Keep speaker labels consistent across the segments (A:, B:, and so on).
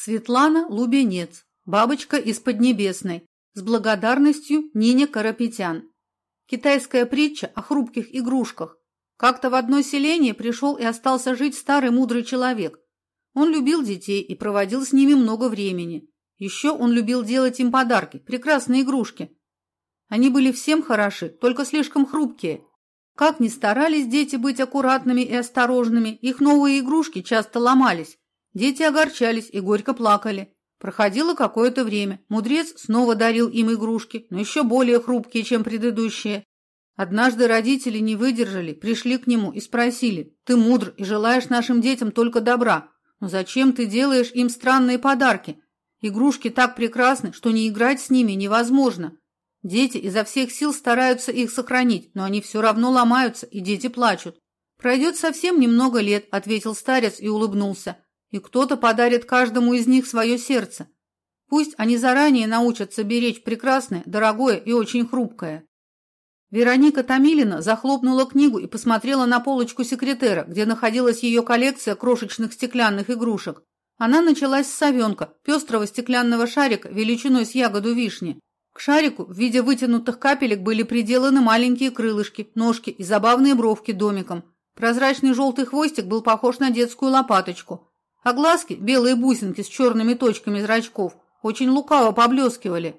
A: Светлана Лубенец, бабочка из Поднебесной, с благодарностью Нине Карапетян. Китайская притча о хрупких игрушках. Как-то в одно селение пришел и остался жить старый мудрый человек. Он любил детей и проводил с ними много времени. Еще он любил делать им подарки, прекрасные игрушки. Они были всем хороши, только слишком хрупкие. Как ни старались дети быть аккуратными и осторожными, их новые игрушки часто ломались. Дети огорчались и горько плакали. Проходило какое-то время. Мудрец снова дарил им игрушки, но еще более хрупкие, чем предыдущие. Однажды родители не выдержали, пришли к нему и спросили, «Ты мудр и желаешь нашим детям только добра, но зачем ты делаешь им странные подарки? Игрушки так прекрасны, что не играть с ними невозможно. Дети изо всех сил стараются их сохранить, но они все равно ломаются, и дети плачут. «Пройдет совсем немного лет», — ответил старец и улыбнулся и кто-то подарит каждому из них свое сердце. Пусть они заранее научатся беречь прекрасное, дорогое и очень хрупкое. Вероника Томилина захлопнула книгу и посмотрела на полочку секретера, где находилась ее коллекция крошечных стеклянных игрушек. Она началась с совенка, пестрого стеклянного шарика величиной с ягоду вишни. К шарику в виде вытянутых капелек были приделаны маленькие крылышки, ножки и забавные бровки домиком. Прозрачный желтый хвостик был похож на детскую лопаточку, а глазки, белые бусинки с черными точками зрачков, очень лукаво поблескивали.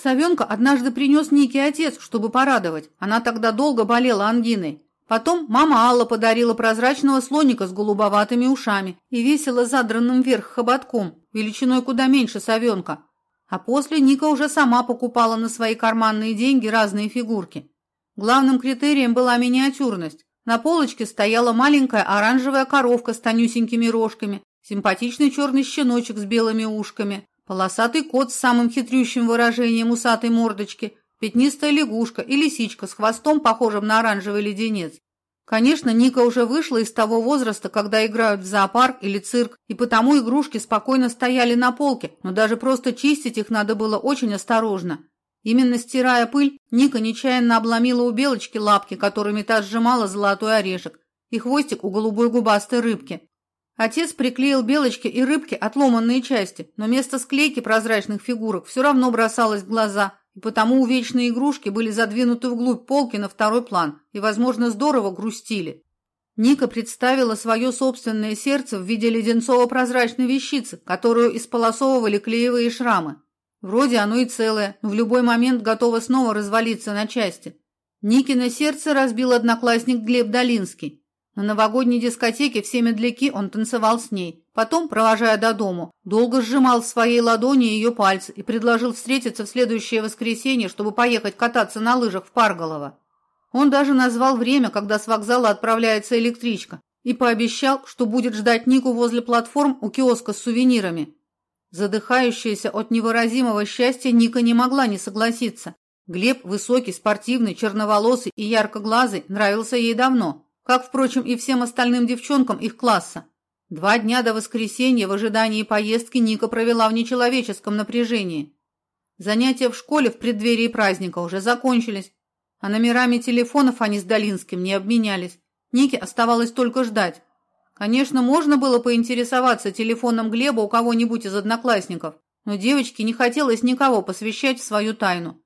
A: Совенка однажды принес Нике отец, чтобы порадовать. Она тогда долго болела ангиной. Потом мама Алла подарила прозрачного слоника с голубоватыми ушами и весело задранным вверх хоботком, величиной куда меньше совенка. А после Ника уже сама покупала на свои карманные деньги разные фигурки. Главным критерием была миниатюрность. На полочке стояла маленькая оранжевая коровка с тонюсенькими рожками, симпатичный черный щеночек с белыми ушками, полосатый кот с самым хитрющим выражением усатой мордочки, пятнистая лягушка и лисичка с хвостом, похожим на оранжевый леденец. Конечно, Ника уже вышла из того возраста, когда играют в зоопарк или цирк, и потому игрушки спокойно стояли на полке, но даже просто чистить их надо было очень осторожно. Именно стирая пыль, Ника нечаянно обломила у белочки лапки, которыми та сжимала золотой орешек, и хвостик у голубой губастой рыбки. Отец приклеил белочке и рыбке отломанные части, но место склейки прозрачных фигурок все равно бросалось в глаза, и потому увечные игрушки были задвинуты вглубь полки на второй план и, возможно, здорово грустили. Ника представила свое собственное сердце в виде леденцово-прозрачной вещицы, которую исполосовывали клеевые шрамы. Вроде оно и целое, но в любой момент готово снова развалиться на части. Никино сердце разбил одноклассник Глеб Долинский. На новогодней дискотеке в медляки он танцевал с ней. Потом, провожая до дому, долго сжимал в своей ладони ее пальцы и предложил встретиться в следующее воскресенье, чтобы поехать кататься на лыжах в Парголово. Он даже назвал время, когда с вокзала отправляется электричка, и пообещал, что будет ждать Нику возле платформ у киоска с сувенирами. Задыхающаяся от невыразимого счастья Ника не могла не согласиться. Глеб, высокий, спортивный, черноволосый и яркоглазый, нравился ей давно, как, впрочем, и всем остальным девчонкам их класса. Два дня до воскресенья в ожидании поездки Ника провела в нечеловеческом напряжении. Занятия в школе в преддверии праздника уже закончились, а номерами телефонов они с Долинским не обменялись. Нике оставалось только ждать. Конечно, можно было поинтересоваться телефоном Глеба у кого-нибудь из одноклассников, но девочке не хотелось никого посвящать в свою тайну.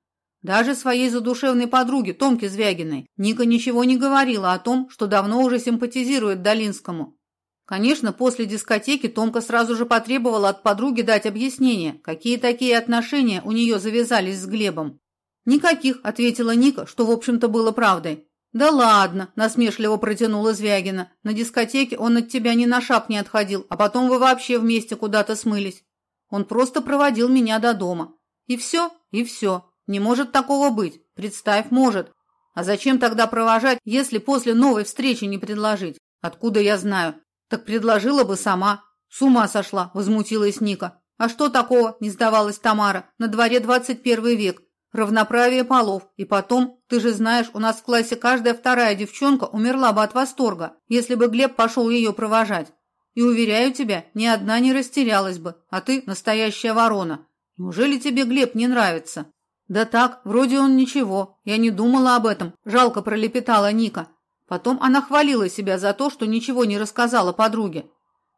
A: Даже своей задушевной подруге Томке Звягиной Ника ничего не говорила о том, что давно уже симпатизирует Долинскому. Конечно, после дискотеки Томка сразу же потребовала от подруги дать объяснение, какие такие отношения у нее завязались с Глебом. «Никаких», — ответила Ника, что, в общем-то, было правдой. «Да ладно», – насмешливо протянула Звягина. «На дискотеке он от тебя ни на шаг не отходил, а потом вы вообще вместе куда-то смылись. Он просто проводил меня до дома. И все, и все. Не может такого быть. Представь, может. А зачем тогда провожать, если после новой встречи не предложить? Откуда я знаю? Так предложила бы сама. С ума сошла, возмутилась Ника. А что такого, не сдавалась Тамара. На дворе двадцать первый век. Равноправие полов. И потом, ты же знаешь, у нас в классе каждая вторая девчонка умерла бы от восторга, если бы Глеб пошел ее провожать. И уверяю тебя, ни одна не растерялась бы, а ты настоящая ворона. Неужели тебе Глеб не нравится? Да так, вроде он ничего. Я не думала об этом, жалко пролепетала Ника. Потом она хвалила себя за то, что ничего не рассказала подруге.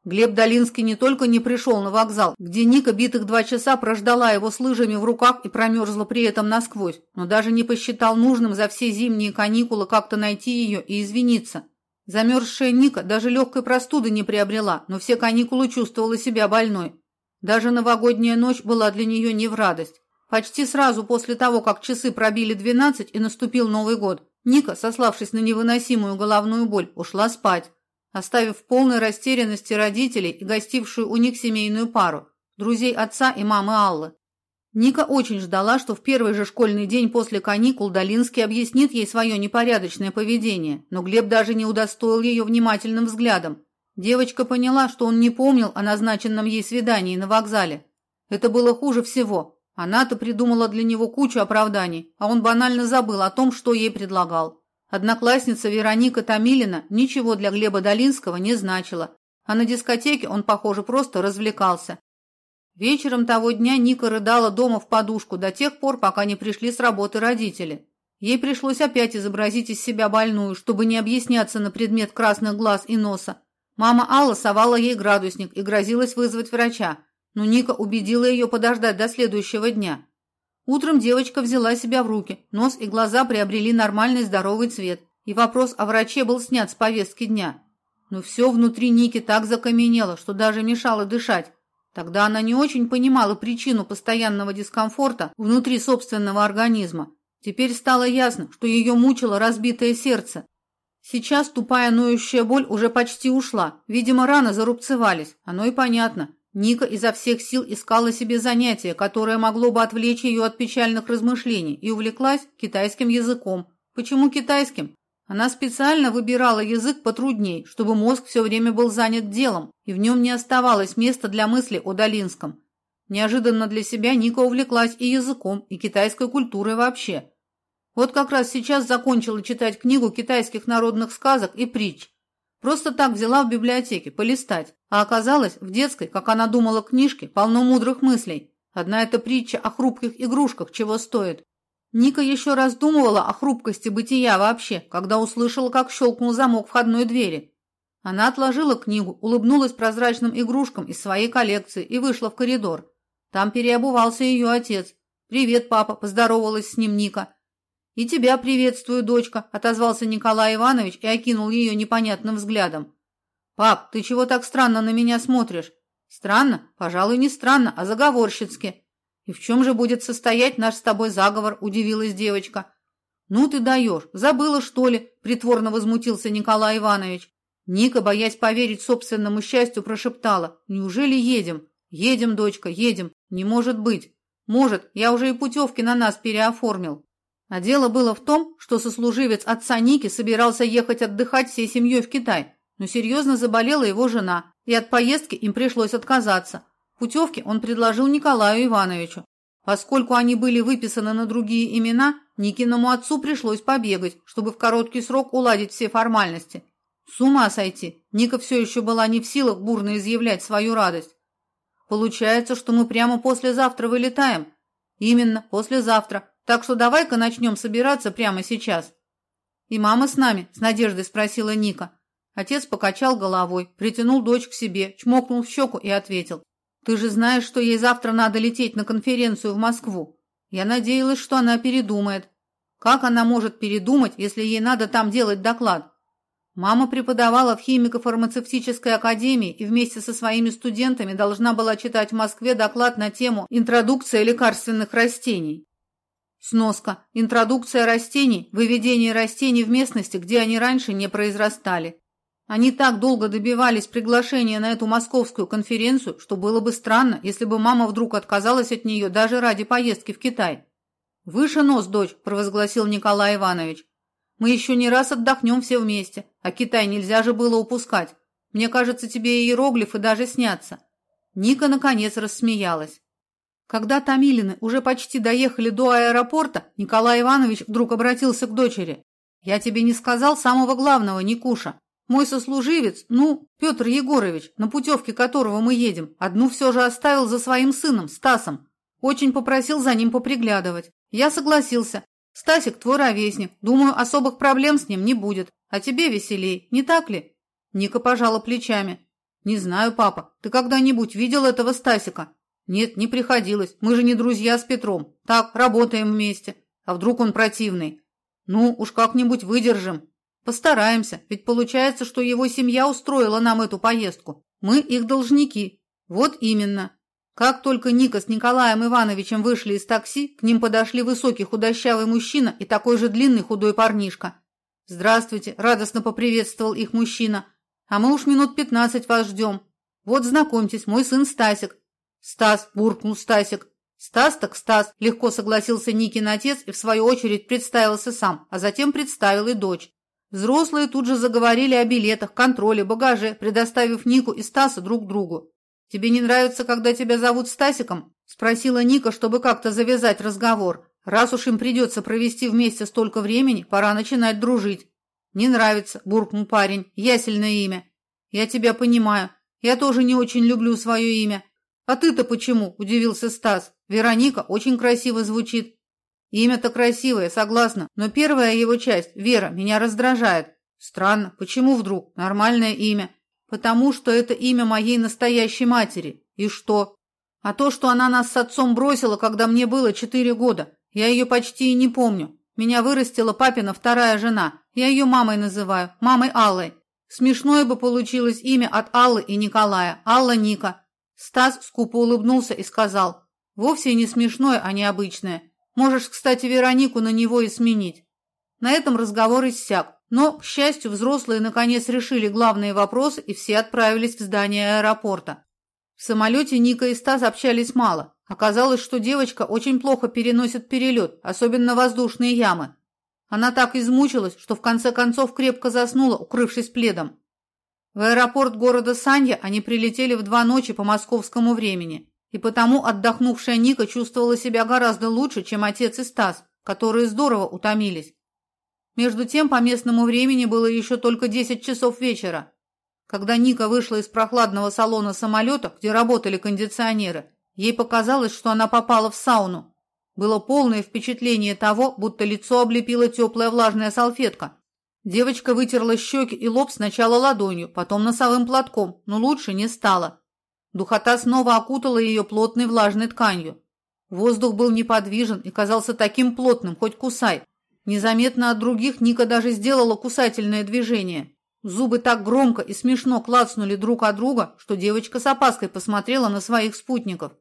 A: Глеб Долинский не только не пришел на вокзал, где Ника битых два часа прождала его с лыжами в руках и промерзла при этом насквозь, но даже не посчитал нужным за все зимние каникулы как-то найти ее и извиниться. Замерзшая Ника даже легкой простуды не приобрела, но все каникулы чувствовала себя больной. Даже новогодняя ночь была для нее не в радость. Почти сразу после того, как часы пробили двенадцать и наступил Новый год, Ника, сославшись на невыносимую головную боль, ушла спать оставив в полной растерянности родителей и гостившую у них семейную пару, друзей отца и мамы Аллы. Ника очень ждала, что в первый же школьный день после каникул Долинский объяснит ей свое непорядочное поведение, но Глеб даже не удостоил ее внимательным взглядом. Девочка поняла, что он не помнил о назначенном ей свидании на вокзале. Это было хуже всего. Она-то придумала для него кучу оправданий, а он банально забыл о том, что ей предлагал. Одноклассница Вероника Томилина ничего для Глеба Долинского не значила, а на дискотеке он, похоже, просто развлекался. Вечером того дня Ника рыдала дома в подушку до тех пор, пока не пришли с работы родители. Ей пришлось опять изобразить из себя больную, чтобы не объясняться на предмет красных глаз и носа. Мама Алла совала ей градусник и грозилась вызвать врача, но Ника убедила ее подождать до следующего дня. Утром девочка взяла себя в руки, нос и глаза приобрели нормальный здоровый цвет, и вопрос о враче был снят с повестки дня. Но все внутри Ники так закаменело, что даже мешало дышать. Тогда она не очень понимала причину постоянного дискомфорта внутри собственного организма. Теперь стало ясно, что ее мучило разбитое сердце. Сейчас тупая ноющая боль уже почти ушла. Видимо, раны зарубцевались. Оно и понятно. Ника изо всех сил искала себе занятие, которое могло бы отвлечь ее от печальных размышлений, и увлеклась китайским языком. Почему китайским? Она специально выбирала язык потрудней, чтобы мозг все время был занят делом, и в нем не оставалось места для мысли о Долинском. Неожиданно для себя Ника увлеклась и языком, и китайской культурой вообще. Вот как раз сейчас закончила читать книгу китайских народных сказок и притч. Просто так взяла в библиотеке полистать, а оказалось, в детской, как она думала, книжке полно мудрых мыслей. Одна эта притча о хрупких игрушках чего стоит. Ника еще раз думала о хрупкости бытия вообще, когда услышала, как щелкнул замок входной двери. Она отложила книгу, улыбнулась прозрачным игрушкам из своей коллекции и вышла в коридор. Там переобувался ее отец. «Привет, папа», – поздоровалась с ним Ника. «И тебя приветствую, дочка», – отозвался Николай Иванович и окинул ее непонятным взглядом. «Пап, ты чего так странно на меня смотришь?» «Странно? Пожалуй, не странно, а заговорщицки». «И в чем же будет состоять наш с тобой заговор?» – удивилась девочка. «Ну ты даешь! Забыла, что ли?» – притворно возмутился Николай Иванович. Ника, боясь поверить собственному счастью, прошептала. «Неужели едем?» «Едем, дочка, едем. Не может быть». «Может, я уже и путевки на нас переоформил». А дело было в том, что сослуживец отца Ники собирался ехать отдыхать всей семьей в Китай, но серьезно заболела его жена, и от поездки им пришлось отказаться. Путевки он предложил Николаю Ивановичу. Поскольку они были выписаны на другие имена, Никиному отцу пришлось побегать, чтобы в короткий срок уладить все формальности. С ума сойти! Ника все еще была не в силах бурно изъявлять свою радость. Получается, что мы прямо послезавтра вылетаем? Именно, послезавтра. Так что давай-ка начнем собираться прямо сейчас. И мама с нами? С надеждой спросила Ника. Отец покачал головой, притянул дочь к себе, чмокнул в щеку и ответил. Ты же знаешь, что ей завтра надо лететь на конференцию в Москву. Я надеялась, что она передумает. Как она может передумать, если ей надо там делать доклад? Мама преподавала в химико-фармацевтической академии и вместе со своими студентами должна была читать в Москве доклад на тему «Интродукция лекарственных растений». Сноска. Интродукция растений, выведение растений в местности, где они раньше не произрастали. Они так долго добивались приглашения на эту московскую конференцию, что было бы странно, если бы мама вдруг отказалась от нее даже ради поездки в Китай. «Выше нос, дочь», – провозгласил Николай Иванович. «Мы еще не раз отдохнем все вместе, а Китай нельзя же было упускать. Мне кажется, тебе иероглифы даже снятся». Ника, наконец, рассмеялась. Когда Томилины уже почти доехали до аэропорта, Николай Иванович вдруг обратился к дочери. «Я тебе не сказал самого главного, Никуша. Мой сослуживец, ну, Петр Егорович, на путевке которого мы едем, одну все же оставил за своим сыном, Стасом. Очень попросил за ним поприглядывать. Я согласился. Стасик твой ровесник. Думаю, особых проблем с ним не будет. А тебе веселей, не так ли?» Ника пожала плечами. Не знаю, папа. Ты когда-нибудь видел этого Стасика? Нет, не приходилось. Мы же не друзья с Петром. Так, работаем вместе. А вдруг он противный? Ну, уж как-нибудь выдержим. Постараемся, ведь получается, что его семья устроила нам эту поездку. Мы их должники. Вот именно. Как только Ника с Николаем Ивановичем вышли из такси, к ним подошли высокий худощавый мужчина и такой же длинный худой парнишка. «Здравствуйте!» – радостно поприветствовал их мужчина. «А мы уж минут пятнадцать вас ждем. Вот, знакомьтесь, мой сын Стасик». «Стас!» – буркнул Стасик. «Стас так Стас!» – легко согласился Никин отец и в свою очередь представился сам, а затем представил и дочь. Взрослые тут же заговорили о билетах, контроле, багаже, предоставив Нику и Стаса друг другу. «Тебе не нравится, когда тебя зовут Стасиком?» – спросила Ника, чтобы как-то завязать разговор. «Раз уж им придется провести вместе столько времени, пора начинать дружить». «Не нравится», – буркнул парень. «Ясельное имя». «Я тебя понимаю. Я тоже не очень люблю свое имя». «А ты-то почему?» – удивился Стас. «Вероника очень красиво звучит». «Имя-то красивое, согласна, но первая его часть, Вера, меня раздражает. Странно, почему вдруг? Нормальное имя. Потому что это имя моей настоящей матери. И что? А то, что она нас с отцом бросила, когда мне было четыре года. Я ее почти и не помню. Меня вырастила папина вторая жена. Я ее мамой называю, мамой Аллой. Смешное бы получилось имя от Аллы и Николая. Алла Ника. Стас скупо улыбнулся и сказал. Вовсе не смешное, а необычное. Можешь, кстати, Веронику на него и сменить. На этом разговор иссяк. Но, к счастью, взрослые наконец решили главные вопросы, и все отправились в здание аэропорта. В самолете Ника и Стас общались мало. Оказалось, что девочка очень плохо переносит перелет, особенно воздушные ямы. Она так измучилась, что в конце концов крепко заснула, укрывшись пледом. В аэропорт города Санья они прилетели в два ночи по московскому времени, и потому отдохнувшая Ника чувствовала себя гораздо лучше, чем отец и Стас, которые здорово утомились. Между тем, по местному времени было еще только 10 часов вечера. Когда Ника вышла из прохладного салона самолета, где работали кондиционеры, ей показалось, что она попала в сауну. Было полное впечатление того, будто лицо облепила теплая влажная салфетка. Девочка вытерла щеки и лоб сначала ладонью, потом носовым платком, но лучше не стало. Духота снова окутала ее плотной влажной тканью. Воздух был неподвижен и казался таким плотным, хоть кусай, Незаметно от других Ника даже сделала кусательное движение. Зубы так громко и смешно клацнули друг от друга, что девочка с опаской посмотрела на своих спутников.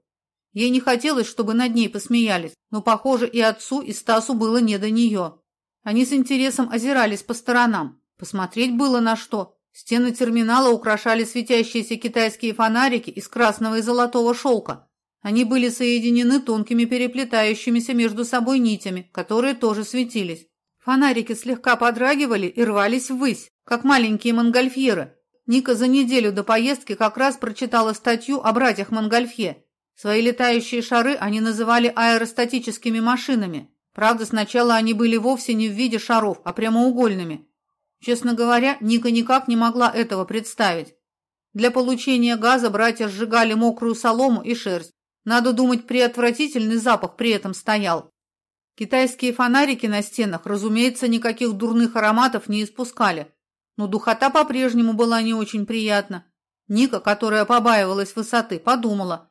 A: Ей не хотелось, чтобы над ней посмеялись, но, похоже, и отцу, и Стасу было не до нее. Они с интересом озирались по сторонам. Посмотреть было на что. Стены терминала украшали светящиеся китайские фонарики из красного и золотого шелка. Они были соединены тонкими переплетающимися между собой нитями, которые тоже светились. Фонарики слегка подрагивали и рвались ввысь, как маленькие монгольфьеры. Ника за неделю до поездки как раз прочитала статью о братьях Монгольфье. Свои летающие шары они называли аэростатическими машинами. Правда, сначала они были вовсе не в виде шаров, а прямоугольными. Честно говоря, Ника никак не могла этого представить. Для получения газа братья сжигали мокрую солому и шерсть, надо думать, приотвратительный запах при этом стоял. Китайские фонарики на стенах, разумеется, никаких дурных ароматов не испускали, но духота по-прежнему была не очень приятна. Ника, которая побаивалась высоты, подумала,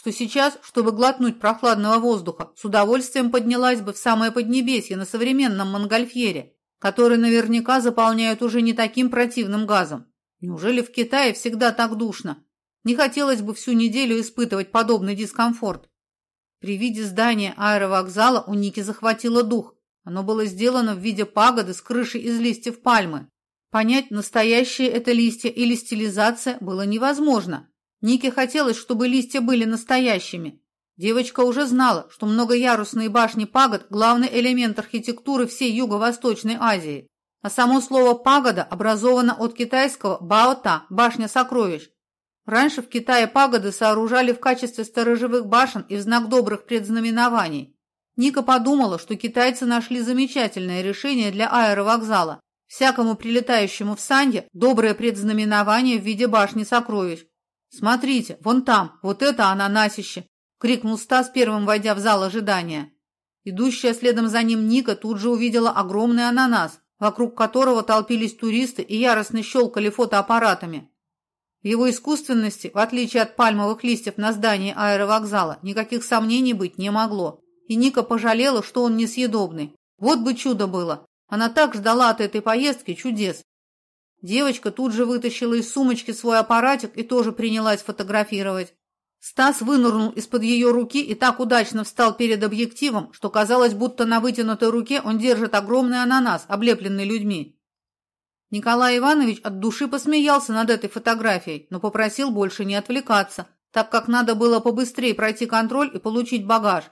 A: что сейчас, чтобы глотнуть прохладного воздуха, с удовольствием поднялась бы в самое поднебесье на современном Монгольфьере, который наверняка заполняют уже не таким противным газом. Неужели в Китае всегда так душно? Не хотелось бы всю неделю испытывать подобный дискомфорт. При виде здания аэровокзала у Ники захватило дух. Оно было сделано в виде пагоды с крышей из листьев пальмы. Понять, настоящие это листья или стилизация, было невозможно. Нике хотелось, чтобы листья были настоящими. Девочка уже знала, что многоярусные башни пагод – главный элемент архитектуры всей Юго-Восточной Азии. А само слово «пагода» образовано от китайского «баота» – башня сокровищ, Раньше в Китае пагоды сооружали в качестве сторожевых башен и в знак добрых предзнаменований. Ника подумала, что китайцы нашли замечательное решение для аэровокзала. Всякому прилетающему в Санье доброе предзнаменование в виде башни сокровищ. «Смотрите, вон там, вот это ананасище!» – крикнул Стас, первым войдя в зал ожидания. Идущая следом за ним Ника тут же увидела огромный ананас, вокруг которого толпились туристы и яростно щелкали фотоаппаратами. В его искусственности, в отличие от пальмовых листьев на здании аэровокзала, никаких сомнений быть не могло. И Ника пожалела, что он несъедобный. Вот бы чудо было. Она так ждала от этой поездки чудес. Девочка тут же вытащила из сумочки свой аппаратик и тоже принялась фотографировать. Стас вынырнул из-под ее руки и так удачно встал перед объективом, что казалось, будто на вытянутой руке он держит огромный ананас, облепленный людьми. Николай Иванович от души посмеялся над этой фотографией, но попросил больше не отвлекаться, так как надо было побыстрее пройти контроль и получить багаж.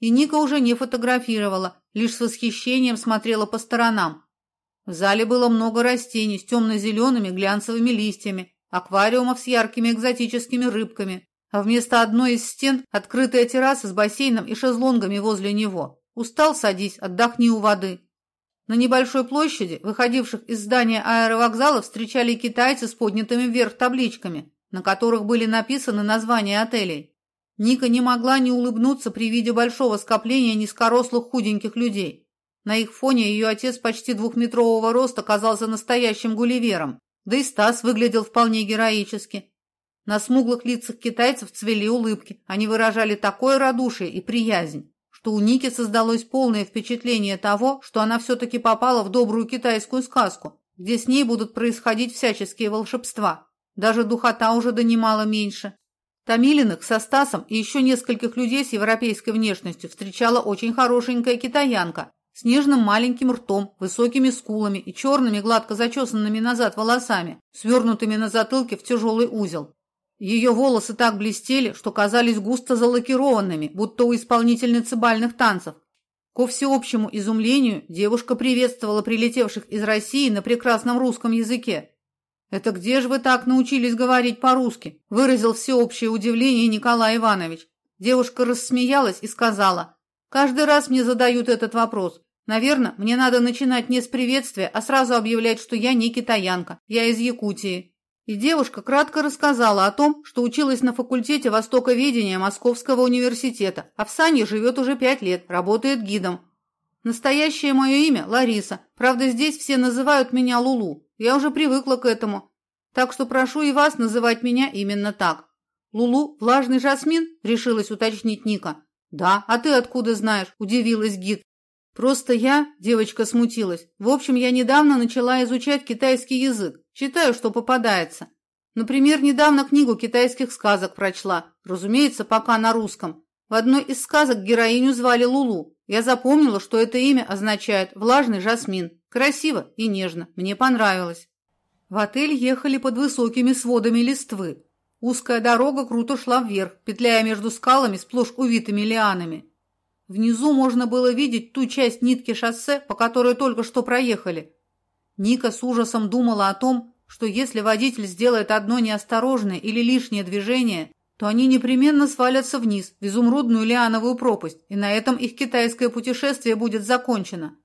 A: И Ника уже не фотографировала, лишь с восхищением смотрела по сторонам. В зале было много растений с темно-зелеными глянцевыми листьями, аквариумов с яркими экзотическими рыбками, а вместо одной из стен открытая терраса с бассейном и шезлонгами возле него. Устал, садись, отдохни у воды. На небольшой площади, выходивших из здания аэровокзала, встречали китайцы с поднятыми вверх табличками, на которых были написаны названия отелей. Ника не могла не улыбнуться при виде большого скопления низкорослых худеньких людей. На их фоне ее отец почти двухметрового роста казался настоящим гулливером, да и Стас выглядел вполне героически. На смуглых лицах китайцев цвели улыбки, они выражали такое радушие и приязнь что у Ники создалось полное впечатление того, что она все-таки попала в добрую китайскую сказку, где с ней будут происходить всяческие волшебства. Даже духота уже донимала меньше. Томилиных со Стасом и еще нескольких людей с европейской внешностью встречала очень хорошенькая китаянка с нежным маленьким ртом, высокими скулами и черными гладко зачесанными назад волосами, свернутыми на затылке в тяжелый узел. Ее волосы так блестели, что казались густо залакированными, будто у исполнительницы бальных танцев. Ко всеобщему изумлению девушка приветствовала прилетевших из России на прекрасном русском языке. «Это где же вы так научились говорить по-русски?» – выразил всеобщее удивление Николай Иванович. Девушка рассмеялась и сказала, «Каждый раз мне задают этот вопрос. Наверное, мне надо начинать не с приветствия, а сразу объявлять, что я не китаянка, я из Якутии». И девушка кратко рассказала о том, что училась на факультете востоковедения Московского университета, а в Сане живет уже пять лет, работает гидом. Настоящее мое имя – Лариса, правда здесь все называют меня Лулу, я уже привыкла к этому. Так что прошу и вас называть меня именно так. Лулу – влажный жасмин? – решилась уточнить Ника. Да, а ты откуда знаешь? – удивилась гид. Просто я, девочка смутилась. В общем, я недавно начала изучать китайский язык. Читаю, что попадается. Например, недавно книгу китайских сказок прочла. Разумеется, пока на русском. В одной из сказок героиню звали Лулу. Я запомнила, что это имя означает «влажный жасмин». Красиво и нежно. Мне понравилось. В отель ехали под высокими сводами листвы. Узкая дорога круто шла вверх, петляя между скалами, сплошь увитыми лианами. Внизу можно было видеть ту часть нитки шоссе, по которой только что проехали. Ника с ужасом думала о том, что если водитель сделает одно неосторожное или лишнее движение, то они непременно свалятся вниз, в изумрудную лиановую пропасть, и на этом их китайское путешествие будет закончено.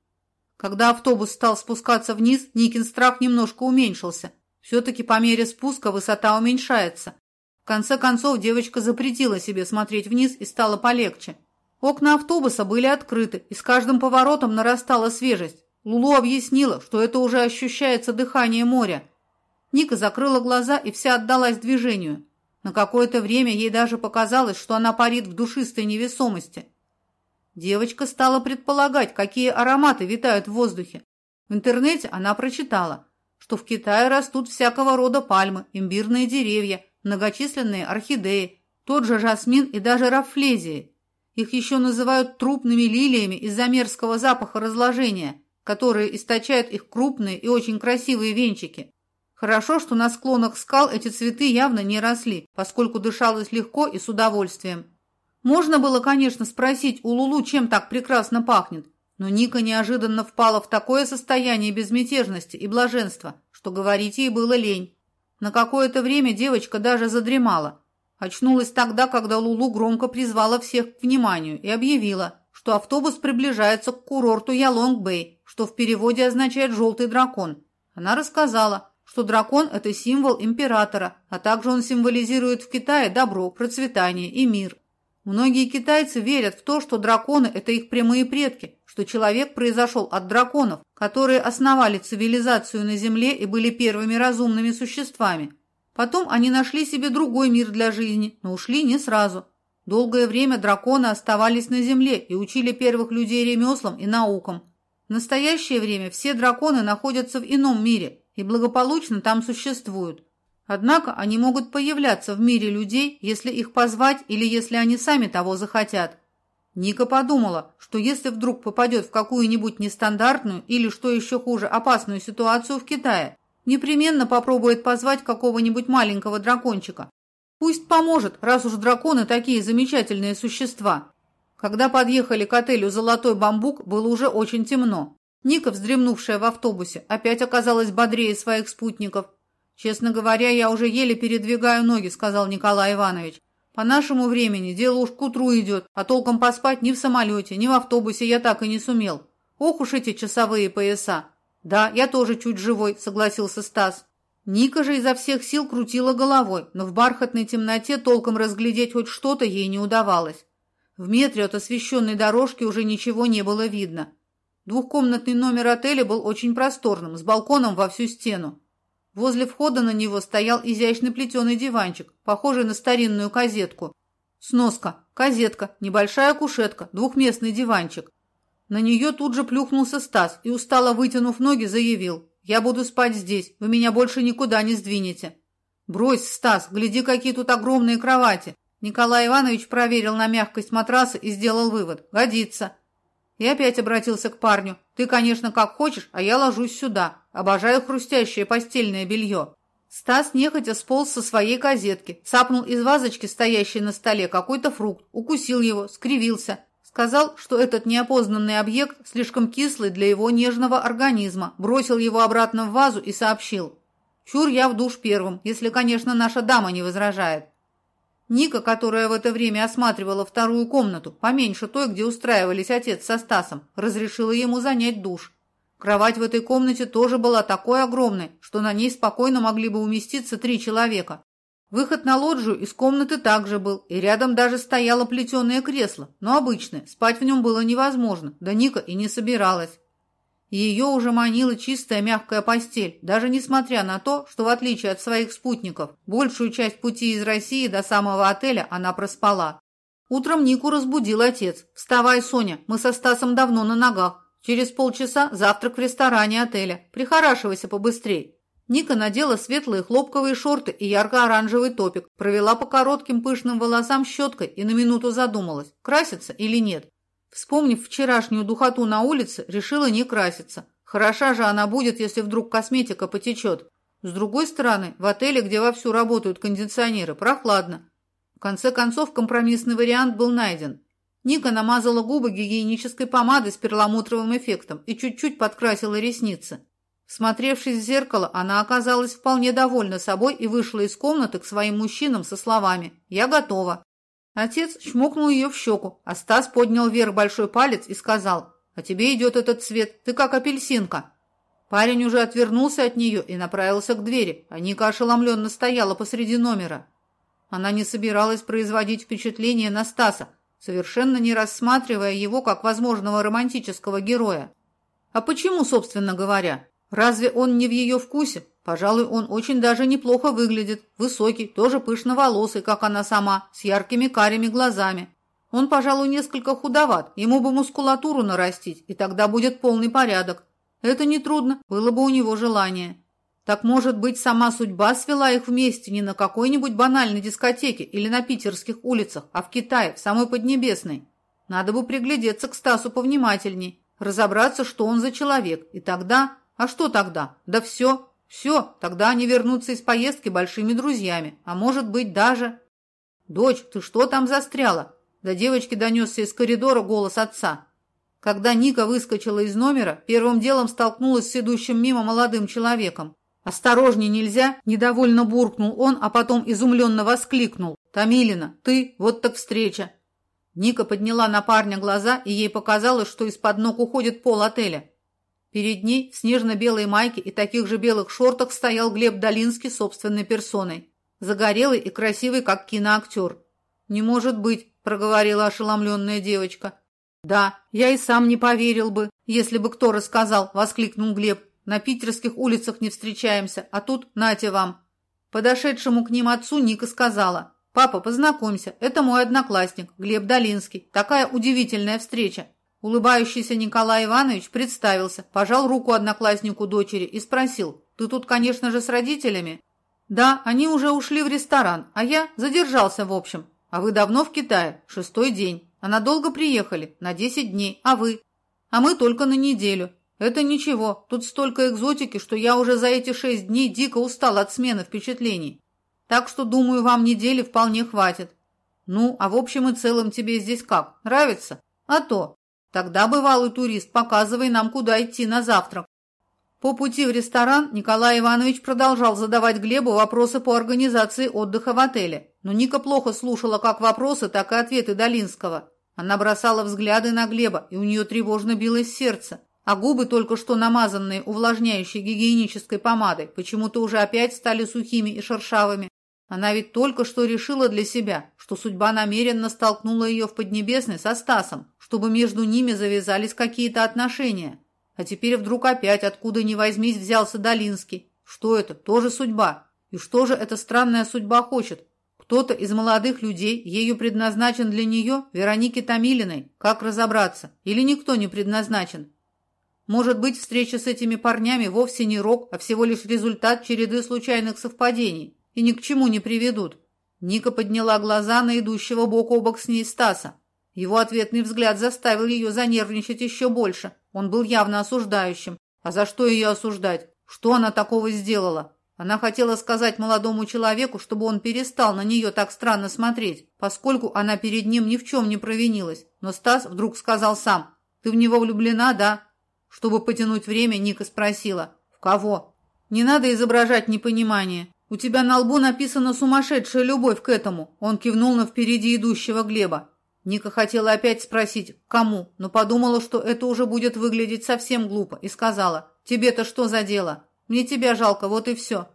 A: Когда автобус стал спускаться вниз, Никин страх немножко уменьшился. Все-таки по мере спуска высота уменьшается. В конце концов девочка запретила себе смотреть вниз и стало полегче. Окна автобуса были открыты, и с каждым поворотом нарастала свежесть. Лулу объяснила, что это уже ощущается дыхание моря. Ника закрыла глаза и вся отдалась движению. На какое-то время ей даже показалось, что она парит в душистой невесомости. Девочка стала предполагать, какие ароматы витают в воздухе. В интернете она прочитала, что в Китае растут всякого рода пальмы, имбирные деревья, многочисленные орхидеи, тот же жасмин и даже рафлезии. Их еще называют трупными лилиями из-за мерзкого запаха разложения, которые источают их крупные и очень красивые венчики. Хорошо, что на склонах скал эти цветы явно не росли, поскольку дышалось легко и с удовольствием. Можно было, конечно, спросить у Лулу, чем так прекрасно пахнет, но Ника неожиданно впала в такое состояние безмятежности и блаженства, что говорить ей было лень. На какое-то время девочка даже задремала, Очнулась тогда, когда Лулу громко призвала всех к вниманию и объявила, что автобус приближается к курорту Ялонг-Бэй, что в переводе означает «желтый дракон». Она рассказала, что дракон – это символ императора, а также он символизирует в Китае добро, процветание и мир. Многие китайцы верят в то, что драконы – это их прямые предки, что человек произошел от драконов, которые основали цивилизацию на Земле и были первыми разумными существами – Потом они нашли себе другой мир для жизни, но ушли не сразу. Долгое время драконы оставались на земле и учили первых людей ремеслам и наукам. В настоящее время все драконы находятся в ином мире и благополучно там существуют. Однако они могут появляться в мире людей, если их позвать или если они сами того захотят. Ника подумала, что если вдруг попадет в какую-нибудь нестандартную или, что еще хуже, опасную ситуацию в Китае, непременно попробует позвать какого-нибудь маленького дракончика. Пусть поможет, раз уж драконы такие замечательные существа. Когда подъехали к отелю «Золотой бамбук», было уже очень темно. Ника, вздремнувшая в автобусе, опять оказалась бодрее своих спутников. «Честно говоря, я уже еле передвигаю ноги», — сказал Николай Иванович. По нашему времени дело уж к утру идет, а толком поспать ни в самолете, ни в автобусе я так и не сумел. Ох уж эти часовые пояса. Да, я тоже чуть живой, согласился Стас. Ника же изо всех сил крутила головой, но в бархатной темноте толком разглядеть хоть что-то ей не удавалось. В метре от освещенной дорожки уже ничего не было видно. Двухкомнатный номер отеля был очень просторным, с балконом во всю стену. Возле входа на него стоял изящный плетеный диванчик, похожий на старинную козетку. Сноска. Козетка. Небольшая кушетка. Двухместный диванчик. На нее тут же плюхнулся Стас и, устало вытянув ноги, заявил. «Я буду спать здесь. Вы меня больше никуда не сдвинете». «Брось, Стас, гляди, какие тут огромные кровати». Николай Иванович проверил на мягкость матраса и сделал вывод. «Годится». И опять обратился к парню. «Ты, конечно, как хочешь, а я ложусь сюда. Обожаю хрустящее постельное белье». Стас нехотя сполз со своей козетки, цапнул из вазочки, стоящей на столе, какой-то фрукт, укусил его, скривился. Сказал, что этот неопознанный объект слишком кислый для его нежного организма, бросил его обратно в вазу и сообщил. «Чур я в душ первым, если, конечно, наша дама не возражает». Ника, которая в это время осматривала вторую комнату, поменьше той, где устраивались отец со Стасом, разрешила ему занять душ. Кровать в этой комнате тоже была такой огромной, что на ней спокойно могли бы уместиться три человека. Выход на лоджию из комнаты также был, и рядом даже стояло плетеное кресло, но обычное, спать в нем было невозможно, да Ника и не собиралась. Ее уже манила чистая мягкая постель, даже несмотря на то, что в отличие от своих спутников, большую часть пути из России до самого отеля она проспала. Утром Нику разбудил отец. «Вставай, Соня, мы со Стасом давно на ногах. Через полчаса завтрак в ресторане отеля. Прихорашивайся побыстрей». Ника надела светлые хлопковые шорты и ярко-оранжевый топик, провела по коротким пышным волосам щеткой и на минуту задумалась, краситься или нет. Вспомнив вчерашнюю духоту на улице, решила не краситься. Хороша же она будет, если вдруг косметика потечет. С другой стороны, в отеле, где вовсю работают кондиционеры, прохладно. В конце концов, компромиссный вариант был найден. Ника намазала губы гигиенической помадой с перламутровым эффектом и чуть-чуть подкрасила ресницы. Смотревшись в зеркало, она оказалась вполне довольна собой и вышла из комнаты к своим мужчинам со словами «Я готова». Отец чмокнул ее в щеку, а Стас поднял вверх большой палец и сказал, «А тебе идет этот цвет, ты как апельсинка». Парень уже отвернулся от нее и направился к двери, а Ника ошеломленно стояла посреди номера. Она не собиралась производить впечатление на Стаса, совершенно не рассматривая его как возможного романтического героя. А почему, собственно говоря? Разве он не в ее вкусе? Пожалуй, он очень даже неплохо выглядит. Высокий, тоже пышноволосый, как она сама, с яркими карими глазами. Он, пожалуй, несколько худоват. Ему бы мускулатуру нарастить, и тогда будет полный порядок. Это нетрудно, было бы у него желание. Так, может быть, сама судьба свела их вместе не на какой-нибудь банальной дискотеке или на питерских улицах, а в Китае, в самой Поднебесной. Надо бы приглядеться к Стасу повнимательней, разобраться, что он за человек, и тогда... А что тогда? Да все, все, тогда они вернутся из поездки большими друзьями, а может быть даже... «Дочь, ты что там застряла?» До девочки донесся из коридора голос отца. Когда Ника выскочила из номера, первым делом столкнулась с идущим мимо молодым человеком. «Осторожней нельзя!» – недовольно буркнул он, а потом изумленно воскликнул. «Тамилина, ты? Вот так встреча!» Ника подняла на парня глаза, и ей показалось, что из-под ног уходит пол отеля. Перед ней в снежно-белой майке и таких же белых шортах стоял Глеб Долинский собственной персоной. Загорелый и красивый, как киноактер. «Не может быть», – проговорила ошеломленная девочка. «Да, я и сам не поверил бы, если бы кто рассказал», – воскликнул Глеб. «На питерских улицах не встречаемся, а тут нате вам». Подошедшему к ним отцу Ника сказала, «Папа, познакомься, это мой одноклассник, Глеб Долинский. Такая удивительная встреча». Улыбающийся Николай Иванович представился, пожал руку однокласснику дочери и спросил, «Ты тут, конечно же, с родителями?» «Да, они уже ушли в ресторан, а я задержался в общем. А вы давно в Китае? Шестой день. А надолго приехали? На десять дней. А вы?» «А мы только на неделю. Это ничего, тут столько экзотики, что я уже за эти шесть дней дико устал от смены впечатлений. Так что, думаю, вам недели вполне хватит. Ну, а в общем и целом тебе здесь как? Нравится? А то. Тогда, бывалый турист, показывай нам, куда идти на завтрак. По пути в ресторан Николай Иванович продолжал задавать Глебу вопросы по организации отдыха в отеле. Но Ника плохо слушала как вопросы, так и ответы Долинского. Она бросала взгляды на Глеба, и у нее тревожно билось сердце. А губы, только что намазанные увлажняющей гигиенической помадой, почему-то уже опять стали сухими и шершавыми. Она ведь только что решила для себя, что судьба намеренно столкнула ее в Поднебесной со Стасом, чтобы между ними завязались какие-то отношения. А теперь вдруг опять, откуда ни возьмись, взялся Долинский. Что это? Тоже судьба. И что же эта странная судьба хочет? Кто-то из молодых людей, ею предназначен для нее, Веронике Томилиной. Как разобраться? Или никто не предназначен? Может быть, встреча с этими парнями вовсе не рок, а всего лишь результат череды случайных совпадений и ни к чему не приведут. Ника подняла глаза на идущего бок о бок с ней Стаса. Его ответный взгляд заставил ее занервничать еще больше. Он был явно осуждающим. А за что ее осуждать? Что она такого сделала? Она хотела сказать молодому человеку, чтобы он перестал на нее так странно смотреть, поскольку она перед ним ни в чем не провинилась. Но Стас вдруг сказал сам, «Ты в него влюблена, да?» Чтобы потянуть время, Ника спросила, «В кого?» «Не надо изображать непонимание. У тебя на лбу написана сумасшедшая любовь к этому». Он кивнул на впереди идущего Глеба. Ника хотела опять спросить, кому, но подумала, что это уже будет выглядеть совсем глупо, и сказала, «Тебе-то что за дело? Мне тебя жалко, вот и все».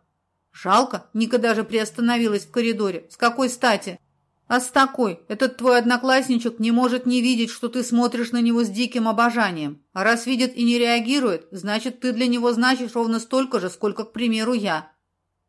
A: «Жалко?» Ника даже приостановилась в коридоре. «С какой стати?» «А с такой. Этот твой одноклассничек не может не видеть, что ты смотришь на него с диким обожанием. А раз видит и не реагирует, значит, ты для него значишь ровно столько же, сколько, к примеру, я».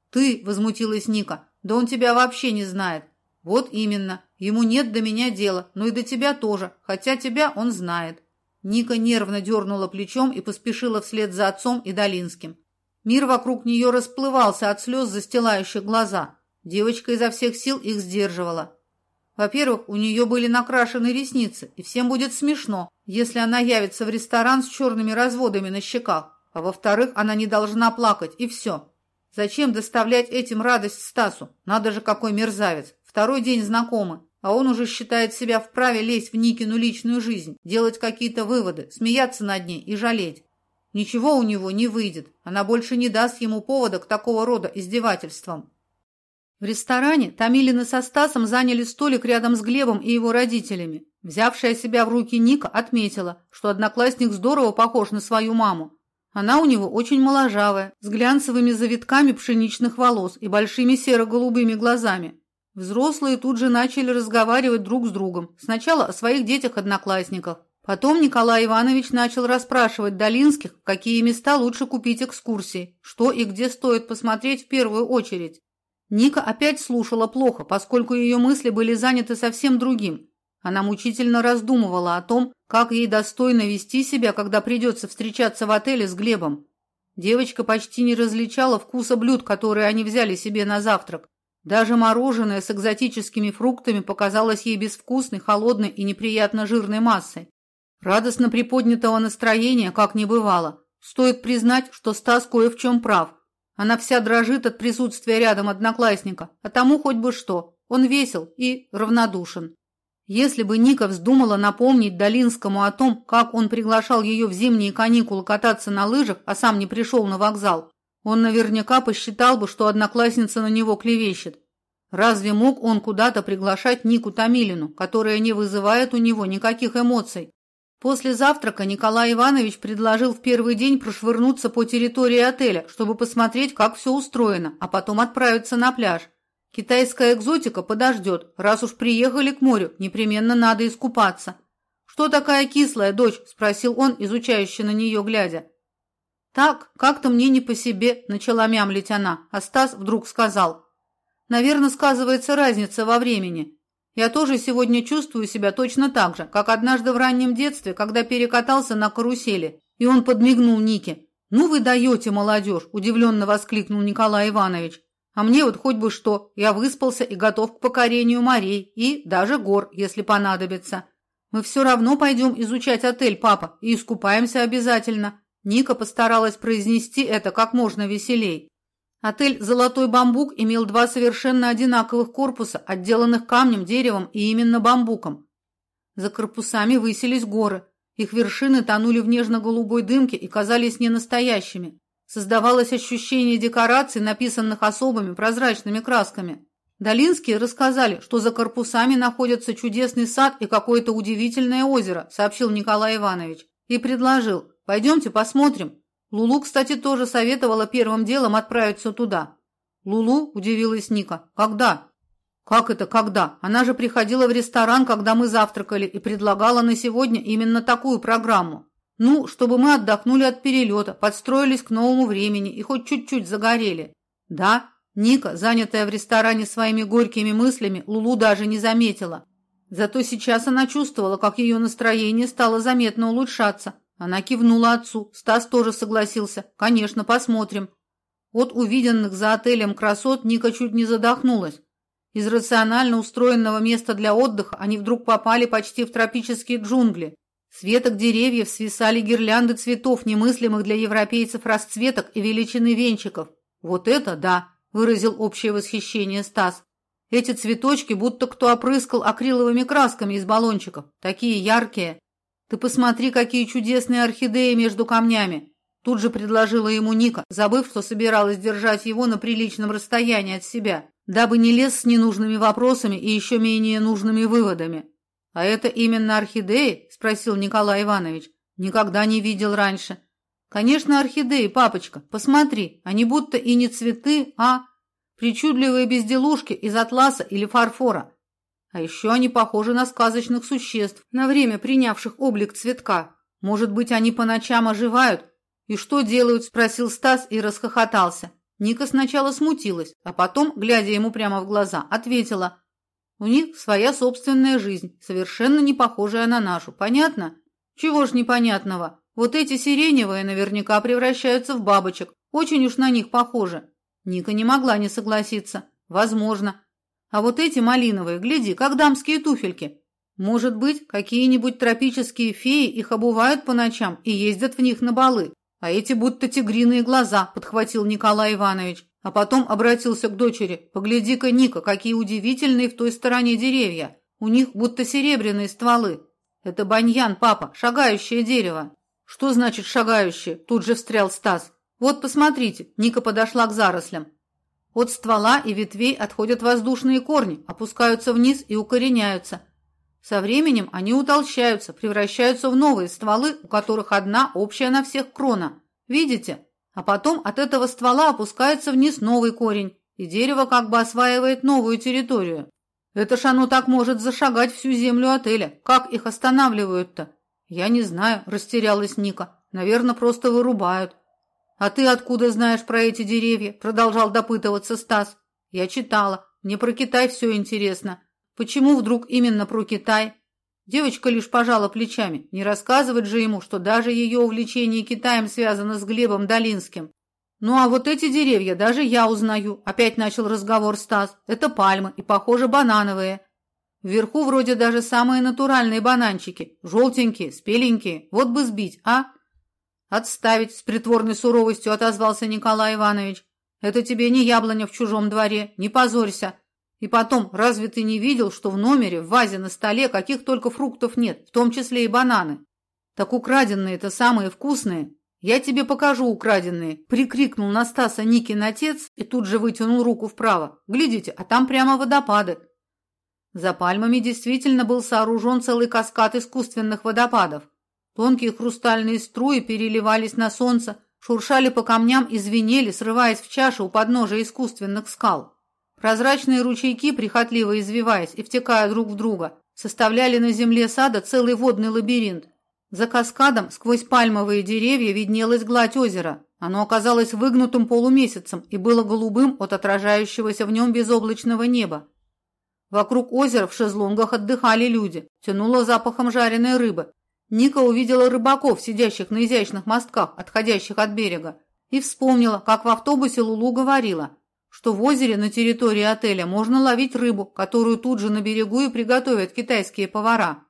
A: «Ты?» – возмутилась Ника. «Да он тебя вообще не знает». «Вот именно. Ему нет до меня дела, но и до тебя тоже, хотя тебя он знает». Ника нервно дернула плечом и поспешила вслед за отцом и Долинским. Мир вокруг нее расплывался от слез, застилающих глаза. Девочка изо всех сил их сдерживала. Во-первых, у нее были накрашены ресницы, и всем будет смешно, если она явится в ресторан с черными разводами на щеках. А во-вторых, она не должна плакать, и все. Зачем доставлять этим радость Стасу? Надо же, какой мерзавец. Второй день знакомы, а он уже считает себя вправе лезть в Никину личную жизнь, делать какие-то выводы, смеяться над ней и жалеть. Ничего у него не выйдет. Она больше не даст ему повода к такого рода издевательствам. В ресторане Томилины со Стасом заняли столик рядом с Глебом и его родителями. Взявшая себя в руки Ника отметила, что одноклассник здорово похож на свою маму. Она у него очень моложавая, с глянцевыми завитками пшеничных волос и большими серо-голубыми глазами. Взрослые тут же начали разговаривать друг с другом. Сначала о своих детях-одноклассниках. Потом Николай Иванович начал расспрашивать Долинских, какие места лучше купить экскурсии, что и где стоит посмотреть в первую очередь. Ника опять слушала плохо, поскольку ее мысли были заняты совсем другим. Она мучительно раздумывала о том, как ей достойно вести себя, когда придется встречаться в отеле с Глебом. Девочка почти не различала вкуса блюд, которые они взяли себе на завтрак. Даже мороженое с экзотическими фруктами показалось ей безвкусной, холодной и неприятно жирной массой. Радостно приподнятого настроения как не бывало. Стоит признать, что Стас кое в чем прав. Она вся дрожит от присутствия рядом одноклассника, а тому хоть бы что. Он весел и равнодушен. Если бы Ника вздумала напомнить Долинскому о том, как он приглашал ее в зимние каникулы кататься на лыжах, а сам не пришел на вокзал, он наверняка посчитал бы, что одноклассница на него клевещет. Разве мог он куда-то приглашать Нику Томилину, которая не вызывает у него никаких эмоций? После завтрака Николай Иванович предложил в первый день прошвырнуться по территории отеля, чтобы посмотреть, как все устроено, а потом отправиться на пляж. Китайская экзотика подождет. Раз уж приехали к морю, непременно надо искупаться. «Что такая кислая, дочь?» – спросил он, изучающе на нее глядя. Так, как-то мне не по себе, начала мямлить она, а Стас вдруг сказал. Наверное, сказывается разница во времени. Я тоже сегодня чувствую себя точно так же, как однажды в раннем детстве, когда перекатался на карусели, и он подмигнул Нике. «Ну вы даете, молодежь!» – удивленно воскликнул Николай Иванович. «А мне вот хоть бы что, я выспался и готов к покорению морей и даже гор, если понадобится. Мы все равно пойдем изучать отель, папа, и искупаемся обязательно». Ника постаралась произнести это как можно веселей. Отель «Золотой бамбук» имел два совершенно одинаковых корпуса, отделанных камнем, деревом и именно бамбуком. За корпусами высились горы. Их вершины тонули в нежно-голубой дымке и казались ненастоящими. Создавалось ощущение декораций, написанных особыми прозрачными красками. Долинские рассказали, что за корпусами находится чудесный сад и какое-то удивительное озеро, сообщил Николай Иванович, и предложил, пойдемте посмотрим, Лулу, кстати, тоже советовала первым делом отправиться туда. Лулу удивилась Ника. Когда? Как это когда? Она же приходила в ресторан, когда мы завтракали, и предлагала на сегодня именно такую программу. Ну, чтобы мы отдохнули от перелета, подстроились к новому времени и хоть чуть-чуть загорели. Да, Ника, занятая в ресторане своими горькими мыслями, Лулу даже не заметила. Зато сейчас она чувствовала, как ее настроение стало заметно улучшаться. Она кивнула отцу. Стас тоже согласился. Конечно, посмотрим. От увиденных за отелем красот Ника чуть не задохнулась. Из рационально устроенного места для отдыха они вдруг попали почти в тропические джунгли. С веток деревьев свисали гирлянды цветов, немыслимых для европейцев расцветок и величины венчиков. «Вот это да!» – выразил общее восхищение Стас. «Эти цветочки будто кто опрыскал акриловыми красками из баллончиков. Такие яркие!» Ты посмотри, какие чудесные орхидеи между камнями. Тут же предложила ему Ника, забыв, что собиралась держать его на приличном расстоянии от себя, дабы не лез с ненужными вопросами и еще менее нужными выводами. А это именно орхидеи? спросил Николай Иванович. Никогда не видел раньше. Конечно, орхидеи, папочка. Посмотри, они будто и не цветы, а причудливые безделушки из атласа или фарфора. А еще они похожи на сказочных существ, на время принявших облик цветка. Может быть, они по ночам оживают? И что делают? спросил Стас и расхохотался. Ника сначала смутилась, а потом, глядя ему прямо в глаза, ответила: "У них своя собственная жизнь, совершенно не похожая на нашу. Понятно? Чего ж непонятного? Вот эти сиреневые наверняка превращаются в бабочек. Очень уж на них похожи". Ника не могла не согласиться. Возможно, а вот эти малиновые, гляди, как дамские туфельки. Может быть, какие-нибудь тропические феи их обувают по ночам и ездят в них на балы. А эти будто тигриные глаза, подхватил Николай Иванович, а потом обратился к дочери. Погляди-ка, Ника, какие удивительные в той стороне деревья. У них будто серебряные стволы. Это баньян, папа, шагающее дерево. Что значит шагающее? Тут же встрял Стас. Вот посмотрите, Ника подошла к зарослям. От ствола и ветвей отходят воздушные корни, опускаются вниз и укореняются. Со временем они утолщаются, превращаются в новые стволы, у которых одна общая на всех крона. Видите? А потом от этого ствола опускается вниз новый корень, и дерево как бы осваивает новую территорию. Это ж оно так может зашагать всю землю отеля. Как их останавливают-то? Я не знаю, растерялась Ника. Наверное, просто вырубают. А ты откуда знаешь про эти деревья? продолжал допытываться Стас. Я читала. Мне про Китай все интересно. Почему вдруг именно про Китай? Девочка лишь пожала плечами. Не рассказывать же ему, что даже ее увлечение Китаем связано с Глебом Долинским. Ну а вот эти деревья даже я узнаю. Опять начал разговор Стас. Это пальмы и, похоже, банановые. Вверху вроде даже самые натуральные бананчики, желтенькие, спеленькие. Вот бы сбить, а? Отставить с притворной суровостью отозвался Николай Иванович. Это тебе не яблоня в чужом дворе, не позорься. И потом, разве ты не видел, что в номере, в вазе на столе каких только фруктов нет, в том числе и бананы? Так украденные-то самые вкусные. Я тебе покажу украденные, прикрикнул на Стаса Никин отец и тут же вытянул руку вправо. Глядите, а там прямо водопады. За пальмами действительно был сооружен целый каскад искусственных водопадов. Тонкие хрустальные струи переливались на солнце, шуршали по камням и звенели, срываясь в чашу у подножия искусственных скал. Прозрачные ручейки, прихотливо извиваясь и втекая друг в друга, составляли на земле сада целый водный лабиринт. За каскадом сквозь пальмовые деревья виднелась гладь озера. Оно оказалось выгнутым полумесяцем и было голубым от отражающегося в нем безоблачного неба. Вокруг озера в шезлонгах отдыхали люди. Тянуло запахом жареной рыбы. Ника увидела рыбаков, сидящих на изящных мостках, отходящих от берега, и вспомнила, как в автобусе Лулу говорила, что в озере на территории отеля можно ловить рыбу, которую тут же на берегу и приготовят китайские повара.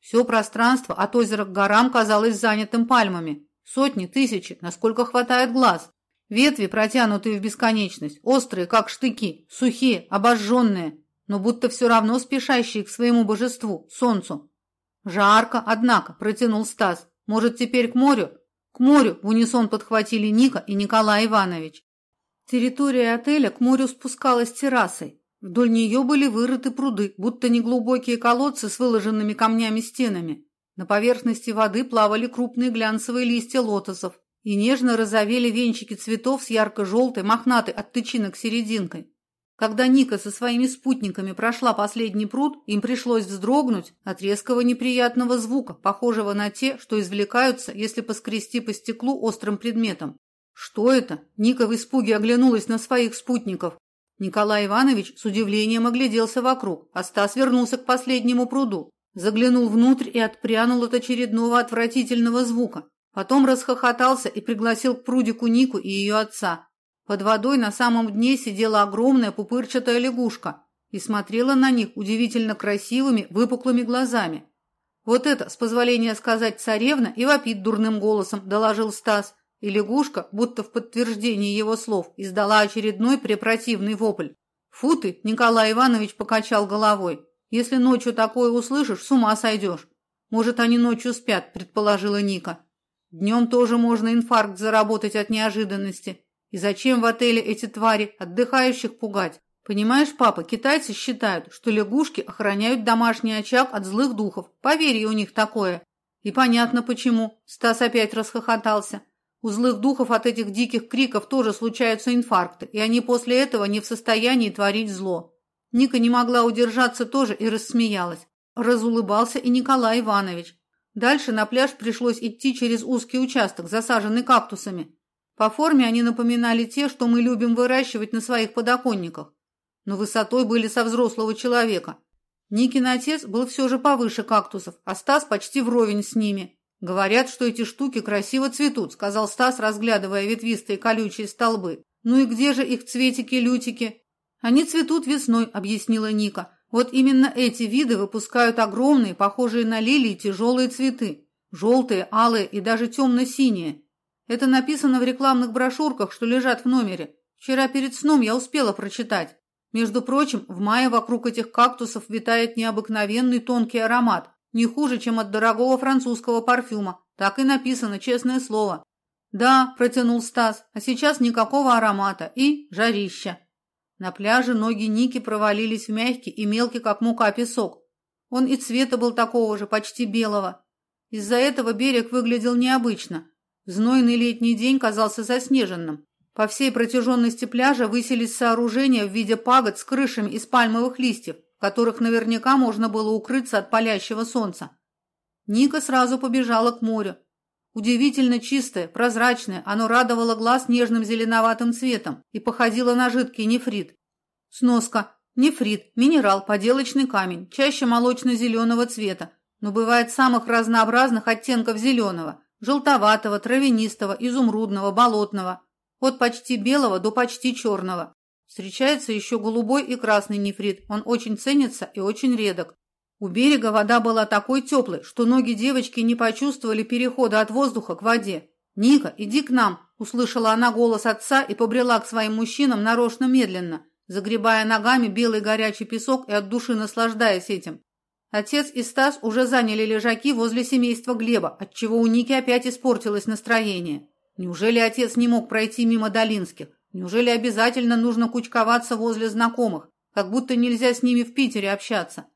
A: Все пространство от озера к горам казалось занятым пальмами. Сотни, тысячи, насколько хватает глаз. Ветви, протянутые в бесконечность, острые, как штыки, сухие, обожженные, но будто все равно спешащие к своему божеству, солнцу. Жарко, однако, протянул Стас. Может, теперь к морю? К морю в унисон подхватили Ника и Николай Иванович. Территория отеля к морю спускалась террасой. Вдоль нее были вырыты пруды, будто неглубокие колодцы с выложенными камнями стенами. На поверхности воды плавали крупные глянцевые листья лотосов и нежно розовели венчики цветов с ярко-желтой, мохнатой от тычинок серединкой. Когда Ника со своими спутниками прошла последний пруд, им пришлось вздрогнуть от резкого неприятного звука, похожего на те, что извлекаются, если поскрести по стеклу острым предметом. Что это? Ника в испуге оглянулась на своих спутников. Николай Иванович с удивлением огляделся вокруг, а Стас вернулся к последнему пруду, заглянул внутрь и отпрянул от очередного отвратительного звука. Потом расхохотался и пригласил к прудику Нику и ее отца. Под водой на самом дне сидела огромная пупырчатая лягушка и смотрела на них удивительно красивыми выпуклыми глазами. Вот это, с позволения сказать, царевна и вопит дурным голосом, доложил Стас. И лягушка, будто в подтверждение его слов, издала очередной препротивный вопль. «Фу ты!» – Николай Иванович покачал головой. «Если ночью такое услышишь, с ума сойдешь. Может, они ночью спят», – предположила Ника. «Днем тоже можно инфаркт заработать от неожиданности. И зачем в отеле эти твари, отдыхающих пугать? Понимаешь, папа, китайцы считают, что лягушки охраняют домашний очаг от злых духов. Поверье у них такое. И понятно почему. Стас опять расхохотался. У злых духов от этих диких криков тоже случаются инфаркты, и они после этого не в состоянии творить зло. Ника не могла удержаться тоже и рассмеялась. Разулыбался и Николай Иванович. Дальше на пляж пришлось идти через узкий участок, засаженный кактусами. По форме они напоминали те, что мы любим выращивать на своих подоконниках, но высотой были со взрослого человека. Никин отец был все же повыше кактусов, а Стас почти вровень с ними. Говорят, что эти штуки красиво цветут, сказал Стас, разглядывая ветвистые колючие столбы. Ну и где же их цветики-лютики? Они цветут весной, объяснила Ника. Вот именно эти виды выпускают огромные, похожие на лилии, тяжелые цветы. Желтые, алые и даже темно-синие. Это написано в рекламных брошюрках, что лежат в номере. Вчера перед сном я успела прочитать. Между прочим, в мае вокруг этих кактусов витает необыкновенный тонкий аромат, не хуже, чем от дорогого французского парфюма. Так и написано, честное слово. Да, протянул Стас. А сейчас никакого аромата и жарища. На пляже ноги Ники провалились в мягкий и мелкий, как мука, песок. Он и цвета был такого же, почти белого. Из-за этого берег выглядел необычно. Знойный летний день казался заснеженным. По всей протяженности пляжа высились сооружения в виде пагод с крышами из пальмовых листьев, в которых наверняка можно было укрыться от палящего солнца. Ника сразу побежала к морю. Удивительно чистое, прозрачное, оно радовало глаз нежным зеленоватым цветом и походило на жидкий нефрит. Сноска. Нефрит – минерал, поделочный камень, чаще молочно-зеленого цвета, но бывает самых разнообразных оттенков зеленого – желтоватого, травянистого, изумрудного, болотного, от почти белого до почти черного. Встречается еще голубой и красный нефрит, он очень ценится и очень редок. У берега вода была такой теплой, что ноги девочки не почувствовали перехода от воздуха к воде. «Ника, иди к нам!» – услышала она голос отца и побрела к своим мужчинам нарочно медленно, загребая ногами белый горячий песок и от души наслаждаясь этим. Отец и Стас уже заняли лежаки возле семейства Глеба, отчего у Ники опять испортилось настроение. Неужели отец не мог пройти мимо Долинских? Неужели обязательно нужно кучковаться возле знакомых, как будто нельзя с ними в Питере общаться?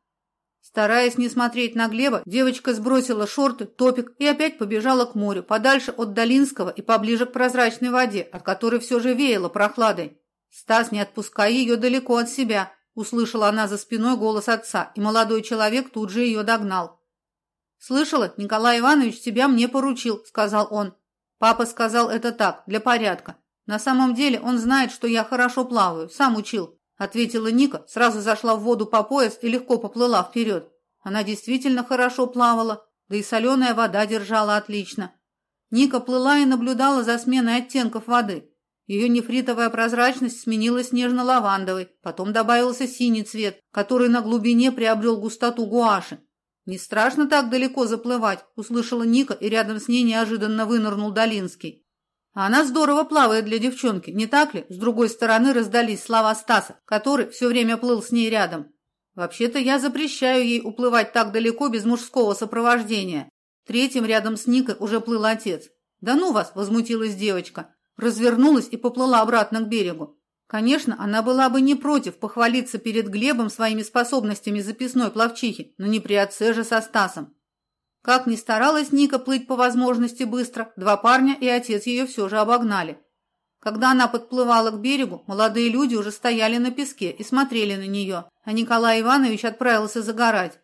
A: Стараясь не смотреть на Глеба, девочка сбросила шорты, топик и опять побежала к морю, подальше от Долинского и поближе к прозрачной воде, от которой все же веяло прохладой. Стас, не отпуская ее далеко от себя, Услышала она за спиной голос отца, и молодой человек тут же ее догнал. «Слышала, Николай Иванович тебя мне поручил», — сказал он. Папа сказал это так, для порядка. На самом деле он знает, что я хорошо плаваю, сам учил, ответила Ника, сразу зашла в воду по пояс и легко поплыла вперед. Она действительно хорошо плавала, да и соленая вода держала отлично. Ника плыла и наблюдала за сменой оттенков воды. Ее нефритовая прозрачность сменилась нежно-лавандовой, потом добавился синий цвет, который на глубине приобрел густоту гуаши. «Не страшно так далеко заплывать», — услышала Ника, и рядом с ней неожиданно вынырнул Долинский. А она здорово плавает для девчонки, не так ли? С другой стороны раздались слова Стаса, который все время плыл с ней рядом. Вообще-то я запрещаю ей уплывать так далеко без мужского сопровождения. Третьим рядом с Никой уже плыл отец. Да ну вас, возмутилась девочка, развернулась и поплыла обратно к берегу. Конечно, она была бы не против похвалиться перед Глебом своими способностями записной пловчихи, но не при отце же со Стасом. Как ни старалась Ника плыть по возможности быстро, два парня и отец ее все же обогнали. Когда она подплывала к берегу, молодые люди уже стояли на песке и смотрели на нее, а Николай Иванович отправился загорать.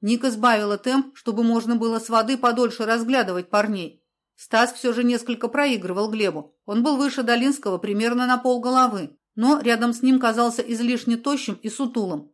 A: Ника сбавила темп, чтобы можно было с воды подольше разглядывать парней. Стас все же несколько проигрывал Глебу. Он был выше Долинского примерно на полголовы, но рядом с ним казался излишне тощим и сутулым.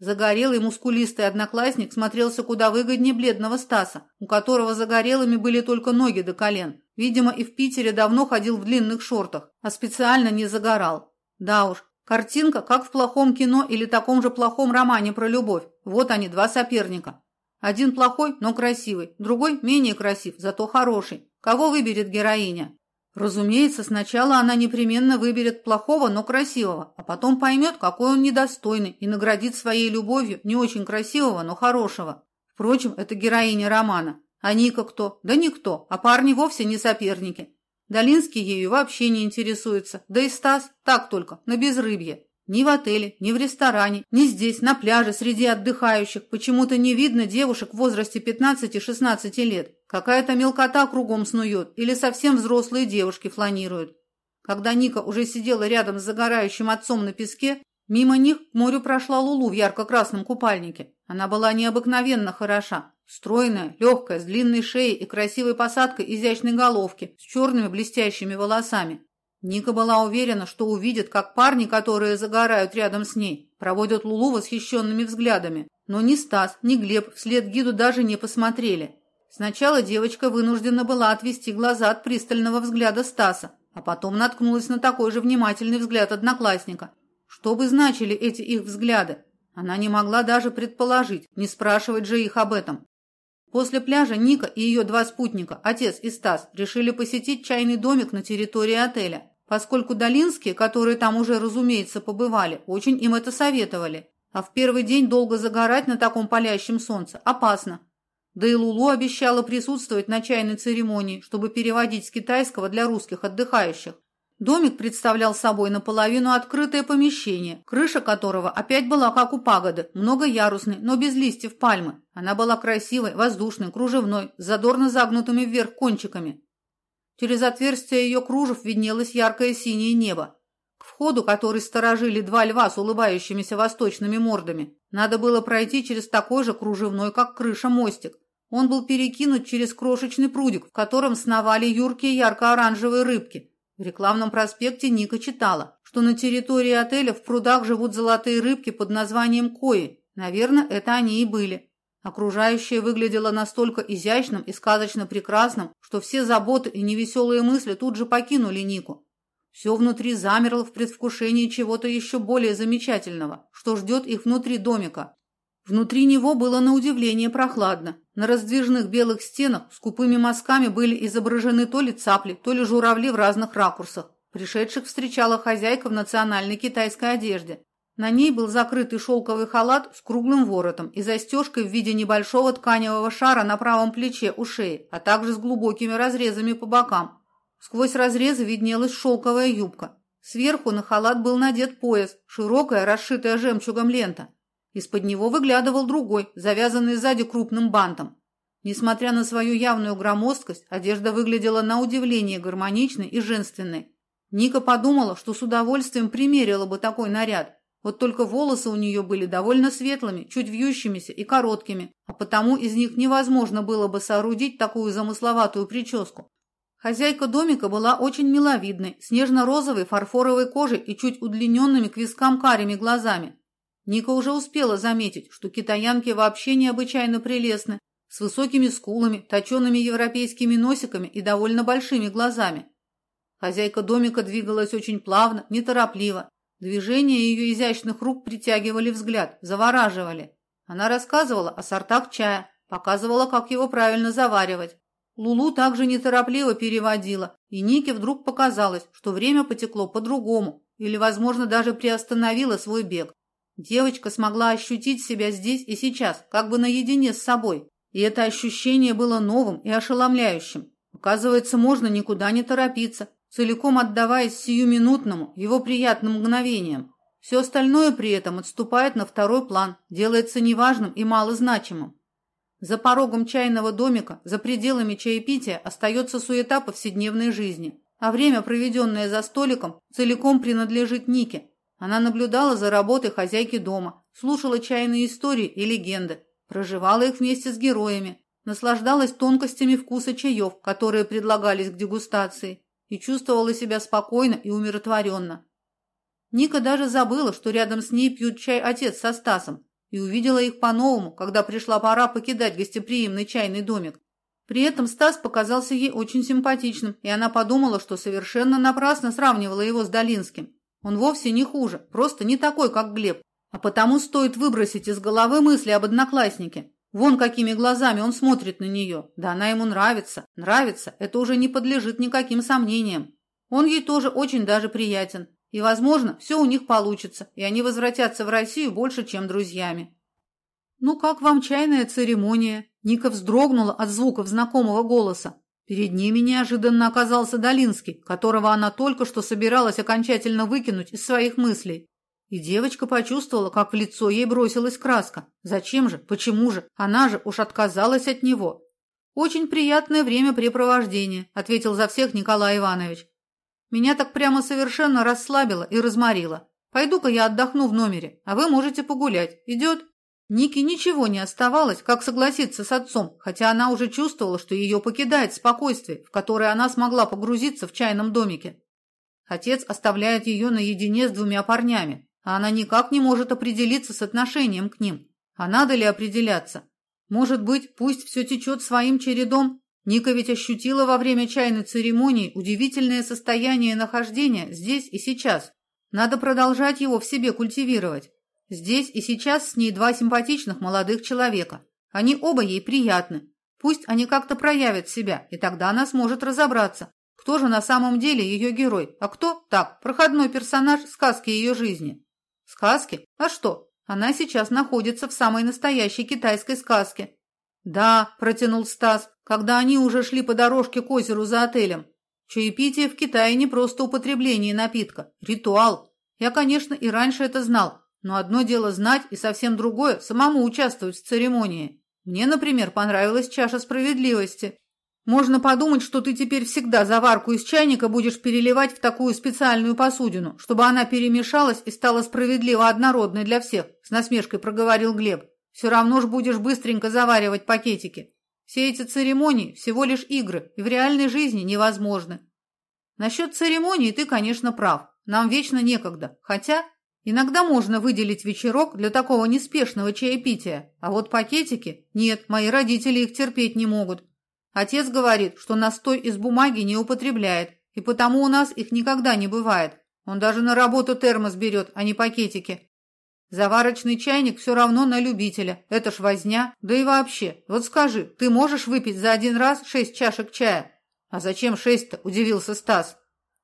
A: Загорелый мускулистый одноклассник смотрелся куда выгоднее бледного Стаса, у которого загорелыми были только ноги до колен. Видимо, и в Питере давно ходил в длинных шортах, а специально не загорал. Да уж, картинка, как в плохом кино или таком же плохом романе про любовь. Вот они, два соперника. Один плохой, но красивый, другой менее красив, зато хороший. Кого выберет героиня? Разумеется, сначала она непременно выберет плохого, но красивого, а потом поймет, какой он недостойный, и наградит своей любовью не очень красивого, но хорошего. Впрочем, это героиня романа. А Ника кто? Да никто, а парни вовсе не соперники. Долинский ею вообще не интересуется, да и Стас так только, на безрыбье. Ни в отеле, ни в ресторане, ни здесь, на пляже, среди отдыхающих почему-то не видно девушек в возрасте 15-16 лет. Какая-то мелкота кругом снует или совсем взрослые девушки фланируют. Когда Ника уже сидела рядом с загорающим отцом на песке, мимо них к морю прошла Лулу в ярко-красном купальнике. Она была необыкновенно хороша. Стройная, легкая, с длинной шеей и красивой посадкой изящной головки, с черными блестящими волосами. Ника была уверена, что увидит, как парни, которые загорают рядом с ней, проводят Лулу восхищенными взглядами. Но ни Стас, ни Глеб вслед гиду даже не посмотрели. Сначала девочка вынуждена была отвести глаза от пристального взгляда Стаса, а потом наткнулась на такой же внимательный взгляд одноклассника. Что бы значили эти их взгляды? Она не могла даже предположить, не спрашивать же их об этом. После пляжа Ника и ее два спутника, отец и Стас, решили посетить чайный домик на территории отеля поскольку Долинские, которые там уже, разумеется, побывали, очень им это советовали. А в первый день долго загорать на таком палящем солнце опасно. Да и Лулу обещала присутствовать на чайной церемонии, чтобы переводить с китайского для русских отдыхающих. Домик представлял собой наполовину открытое помещение, крыша которого опять была как у пагоды, многоярусной, но без листьев пальмы. Она была красивой, воздушной, кружевной, с задорно загнутыми вверх кончиками. Через отверстие ее кружев виднелось яркое синее небо. К входу, который сторожили два льва с улыбающимися восточными мордами, надо было пройти через такой же кружевной, как крыша, мостик. Он был перекинут через крошечный прудик, в котором сновали юркие ярко-оранжевые рыбки. В рекламном проспекте Ника читала, что на территории отеля в прудах живут золотые рыбки под названием кои. Наверное, это они и были. Окружающее выглядело настолько изящным и сказочно прекрасным, что все заботы и невеселые мысли тут же покинули Нику. Все внутри замерло в предвкушении чего-то еще более замечательного, что ждет их внутри домика. Внутри него было на удивление прохладно. На раздвижных белых стенах с купыми мазками были изображены то ли цапли, то ли журавли в разных ракурсах. Пришедших встречала хозяйка в национальной китайской одежде. На ней был закрытый шелковый халат с круглым воротом и застежкой в виде небольшого тканевого шара на правом плече у шеи, а также с глубокими разрезами по бокам. Сквозь разрезы виднелась шелковая юбка. Сверху на халат был надет пояс, широкая, расшитая жемчугом лента. Из-под него выглядывал другой, завязанный сзади крупным бантом. Несмотря на свою явную громоздкость, одежда выглядела на удивление гармоничной и женственной. Ника подумала, что с удовольствием примерила бы такой наряд, Вот только волосы у нее были довольно светлыми, чуть вьющимися и короткими, а потому из них невозможно было бы соорудить такую замысловатую прическу. Хозяйка домика была очень миловидной, с нежно-розовой фарфоровой кожей и чуть удлиненными к вискам карими глазами. Ника уже успела заметить, что китаянки вообще необычайно прелестны, с высокими скулами, точеными европейскими носиками и довольно большими глазами. Хозяйка домика двигалась очень плавно, неторопливо, Движения ее изящных рук притягивали взгляд, завораживали. Она рассказывала о сортах чая, показывала, как его правильно заваривать. Лулу также неторопливо переводила, и Нике вдруг показалось, что время потекло по-другому, или, возможно, даже приостановила свой бег. Девочка смогла ощутить себя здесь и сейчас, как бы наедине с собой, и это ощущение было новым и ошеломляющим. Оказывается, можно никуда не торопиться, целиком отдаваясь сиюминутному, его приятным мгновениям. Все остальное при этом отступает на второй план, делается неважным и малозначимым. За порогом чайного домика, за пределами чаепития остается суета повседневной жизни, а время, проведенное за столиком, целиком принадлежит Нике. Она наблюдала за работой хозяйки дома, слушала чайные истории и легенды, проживала их вместе с героями, наслаждалась тонкостями вкуса чаев, которые предлагались к дегустации, и чувствовала себя спокойно и умиротворенно. Ника даже забыла, что рядом с ней пьют чай отец со Стасом, и увидела их по-новому, когда пришла пора покидать гостеприимный чайный домик. При этом Стас показался ей очень симпатичным, и она подумала, что совершенно напрасно сравнивала его с Долинским. Он вовсе не хуже, просто не такой, как Глеб, а потому стоит выбросить из головы мысли об однокласснике. Вон какими глазами он смотрит на нее. Да она ему нравится. Нравится. Это уже не подлежит никаким сомнениям. Он ей тоже очень даже приятен. И, возможно, все у них получится, и они возвратятся в Россию больше, чем друзьями. «Ну, как вам чайная церемония?» Ника вздрогнула от звуков знакомого голоса. Перед ними неожиданно оказался Долинский, которого она только что собиралась окончательно выкинуть из своих мыслей. И девочка почувствовала, как в лицо ей бросилась краска. Зачем же? Почему же? Она же уж отказалась от него. Очень приятное времяпрепровождение, ответил за всех Николай Иванович. Меня так прямо совершенно расслабило и разморило. Пойду-ка я отдохну в номере, а вы можете погулять. Идет? Нике ничего не оставалось, как согласиться с отцом, хотя она уже чувствовала, что ее покидает спокойствие, в которое она смогла погрузиться в чайном домике. Отец оставляет ее наедине с двумя парнями, а она никак не может определиться с отношением к ним. А надо ли определяться? Может быть, пусть все течет своим чередом? Ника ведь ощутила во время чайной церемонии удивительное состояние нахождения здесь и сейчас. Надо продолжать его в себе культивировать. Здесь и сейчас с ней два симпатичных молодых человека. Они оба ей приятны. Пусть они как-то проявят себя, и тогда она сможет разобраться, кто же на самом деле ее герой, а кто так, проходной персонаж сказки ее жизни. Сказки? А что? Она сейчас находится в самой настоящей китайской сказке. Да, протянул Стас, когда они уже шли по дорожке к озеру за отелем. Чаепитие в Китае не просто употребление напитка, ритуал. Я, конечно, и раньше это знал, но одно дело знать и совсем другое самому участвовать в церемонии. Мне, например, понравилась чаша справедливости. Можно подумать, что ты теперь всегда заварку из чайника будешь переливать в такую специальную посудину, чтобы она перемешалась и стала справедливо однородной для всех, с насмешкой проговорил Глеб. Все равно ж будешь быстренько заваривать пакетики. Все эти церемонии всего лишь игры и в реальной жизни невозможны. Насчет церемонии ты, конечно, прав. Нам вечно некогда. Хотя иногда можно выделить вечерок для такого неспешного чаепития. А вот пакетики? Нет, мои родители их терпеть не могут. Отец говорит, что настой из бумаги не употребляет, и потому у нас их никогда не бывает. Он даже на работу термос берет, а не пакетики. Заварочный чайник все равно на любителя. Это ж возня. Да и вообще, вот скажи, ты можешь выпить за один раз шесть чашек чая? А зачем шесть-то? Удивился Стас.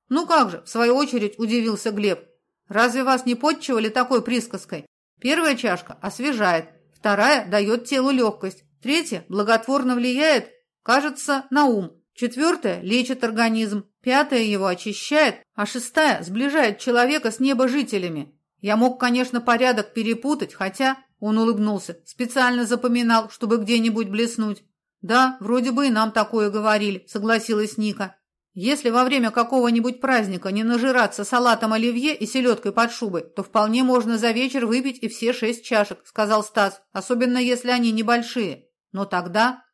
A: Ну как же, в свою очередь удивился Глеб. Разве вас не подчивали такой присказкой? Первая чашка освежает, вторая дает телу легкость, третья благотворно влияет Кажется, на ум. Четвертая лечит организм, пятая его очищает, а шестая сближает человека с небожителями. Я мог, конечно, порядок перепутать, хотя, он улыбнулся, специально запоминал, чтобы где-нибудь блеснуть. Да, вроде бы и нам такое говорили, согласилась Ника. Если во время какого-нибудь праздника не нажираться салатом оливье и селедкой под шубой, то вполне можно за вечер выпить и все шесть чашек, сказал Стас, особенно если они небольшие. Но тогда...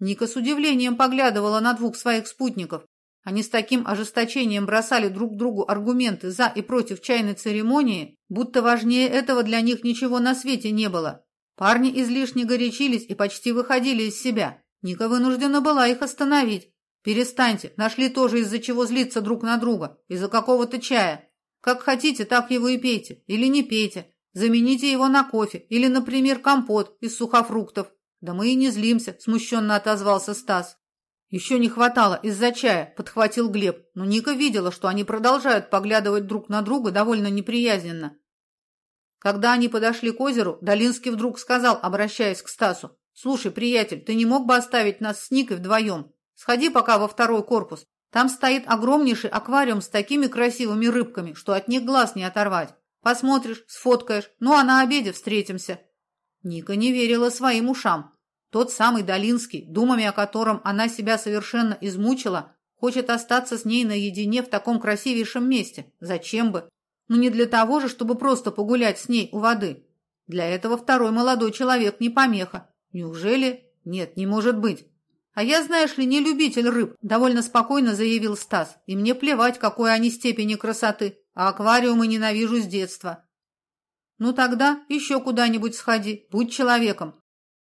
A: Ника с удивлением поглядывала на двух своих спутников. Они с таким ожесточением бросали друг другу аргументы за и против чайной церемонии, будто важнее этого для них ничего на свете не было. Парни излишне горячились и почти выходили из себя. Ника вынуждена была их остановить. «Перестаньте, нашли тоже из-за чего злиться друг на друга, из-за какого-то чая. Как хотите, так его и пейте, или не пейте. Замените его на кофе или, например, компот из сухофруктов. Да мы и не злимся», – смущенно отозвался Стас. «Еще не хватало из-за чая», – подхватил Глеб, но Ника видела, что они продолжают поглядывать друг на друга довольно неприязненно. Когда они подошли к озеру, Долинский вдруг сказал, обращаясь к Стасу, «Слушай, приятель, ты не мог бы оставить нас с Никой вдвоем? Сходи пока во второй корпус. Там стоит огромнейший аквариум с такими красивыми рыбками, что от них глаз не оторвать. Посмотришь, сфоткаешь, ну а на обеде встретимся». Ника не верила своим ушам. Тот самый Долинский, думами о котором она себя совершенно измучила, хочет остаться с ней наедине в таком красивейшем месте. Зачем бы? Ну не для того же, чтобы просто погулять с ней у воды. Для этого второй молодой человек не помеха. Неужели? Нет, не может быть. А я, знаешь ли, не любитель рыб, довольно спокойно заявил Стас. И мне плевать, какой они степени красоты. А аквариумы ненавижу с детства. Ну тогда еще куда-нибудь сходи, будь человеком.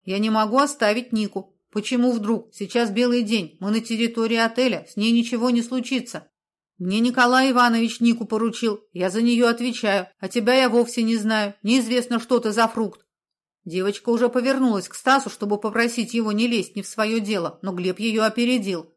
A: Я не могу оставить Нику. Почему вдруг? Сейчас белый день, мы на территории отеля, с ней ничего не случится. Мне Николай Иванович Нику поручил, я за нее отвечаю, а тебя я вовсе не знаю, неизвестно, что ты за фрукт. Девочка уже повернулась к Стасу, чтобы попросить его не лезть не в свое дело, но Глеб ее опередил.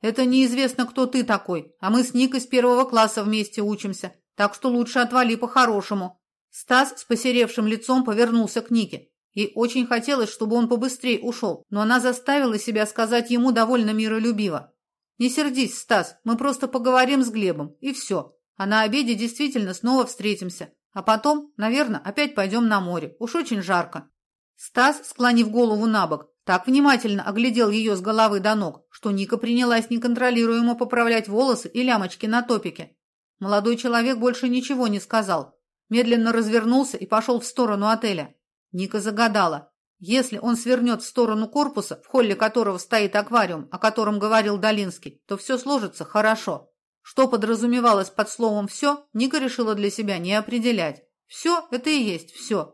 A: «Это неизвестно, кто ты такой, а мы с Никой с первого класса вместе учимся, так что лучше отвали по-хорошему». Стас с посеревшим лицом повернулся к Нике. Ей очень хотелось, чтобы он побыстрее ушел, но она заставила себя сказать ему довольно миролюбиво. «Не сердись, Стас, мы просто поговорим с Глебом, и все. А на обеде действительно снова встретимся. А потом, наверное, опять пойдем на море. Уж очень жарко». Стас, склонив голову на бок, так внимательно оглядел ее с головы до ног, что Ника принялась неконтролируемо поправлять волосы и лямочки на топике. Молодой человек больше ничего не сказал. Медленно развернулся и пошел в сторону отеля. Ника загадала. Если он свернет в сторону корпуса, в холле которого стоит аквариум, о котором говорил Долинский, то все сложится хорошо. Что подразумевалось под словом «все», Ника решила для себя не определять. Все – это и есть все.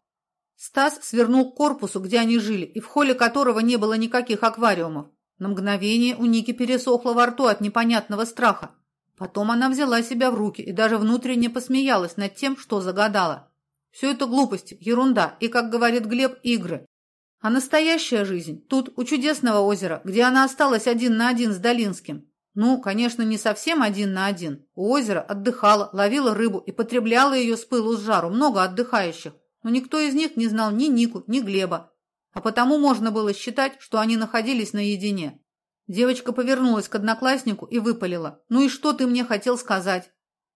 A: Стас свернул к корпусу, где они жили, и в холле которого не было никаких аквариумов. На мгновение у Ники пересохло во рту от непонятного страха. Потом она взяла себя в руки и даже внутренне посмеялась над тем, что загадала. Все это глупости, ерунда и, как говорит Глеб, игры. А настоящая жизнь тут, у чудесного озера, где она осталась один на один с Долинским. Ну, конечно, не совсем один на один. У озера отдыхала, ловила рыбу и потребляла ее с пылу с жару много отдыхающих. Но никто из них не знал ни Нику, ни Глеба. А потому можно было считать, что они находились наедине. Девочка повернулась к однокласснику и выпалила. «Ну и что ты мне хотел сказать?»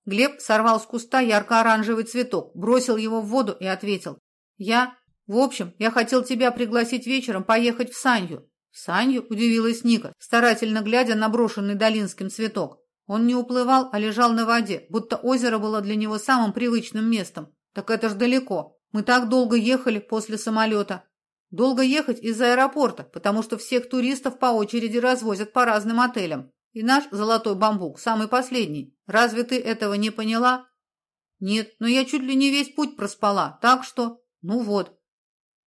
A: Глеб сорвал с куста ярко-оранжевый цветок, бросил его в воду и ответил. «Я в общем, я хотел тебя пригласить вечером поехать в Санью. Санью удивилась Ника, старательно глядя на брошенный Долинским цветок. Он не уплывал, а лежал на воде, будто озеро было для него самым привычным местом. Так это ж далеко. Мы так долго ехали после самолета. Долго ехать из аэропорта, потому что всех туристов по очереди развозят по разным отелям. И наш золотой бамбук самый последний. Разве ты этого не поняла? Нет, но я чуть ли не весь путь проспала, так что... Ну вот,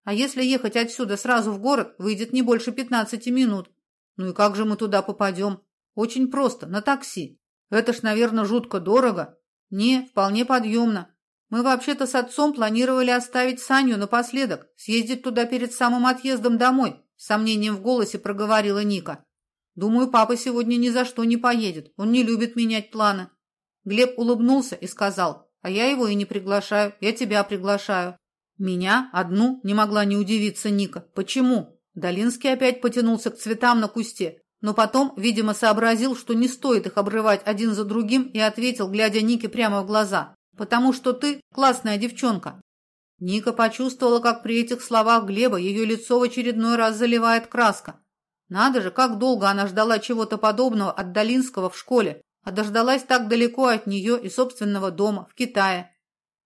A: а если ехать отсюда сразу в город, выйдет не больше 15 минут. Ну и как же мы туда попадем? Очень просто, на такси. Это ж, наверное, жутко дорого. Не, вполне подъемно. Мы вообще-то с отцом планировали оставить Саню напоследок, съездить туда перед самым отъездом домой, с сомнением в голосе проговорила Ника. Думаю, папа сегодня ни за что не поедет, он не любит менять планы. Глеб улыбнулся и сказал, а я его и не приглашаю, я тебя приглашаю. Меня одну не могла не удивиться Ника. Почему? Долинский опять потянулся к цветам на кусте, но потом, видимо, сообразил, что не стоит их обрывать один за другим и ответил, глядя Нике прямо в глаза. «Потому что ты классная девчонка». Ника почувствовала, как при этих словах Глеба ее лицо в очередной раз заливает краска. Надо же, как долго она ждала чего-то подобного от Долинского в школе, а дождалась так далеко от нее и собственного дома, в Китае.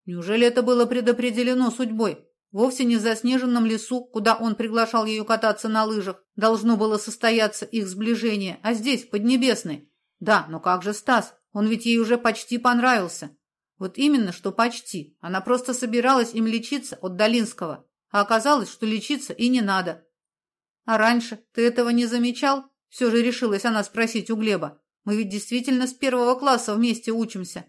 A: Неужели это было предопределено судьбой? Вовсе не в заснеженном лесу, куда он приглашал ее кататься на лыжах, должно было состояться их сближение, а здесь, в Поднебесной. Да, но как же Стас? Он ведь ей уже почти понравился. Вот именно, что почти. Она просто собиралась им лечиться от Долинского, а оказалось, что лечиться и не надо. А раньше ты этого не замечал? Все же решилась она спросить у Глеба. Мы ведь действительно с первого класса вместе учимся.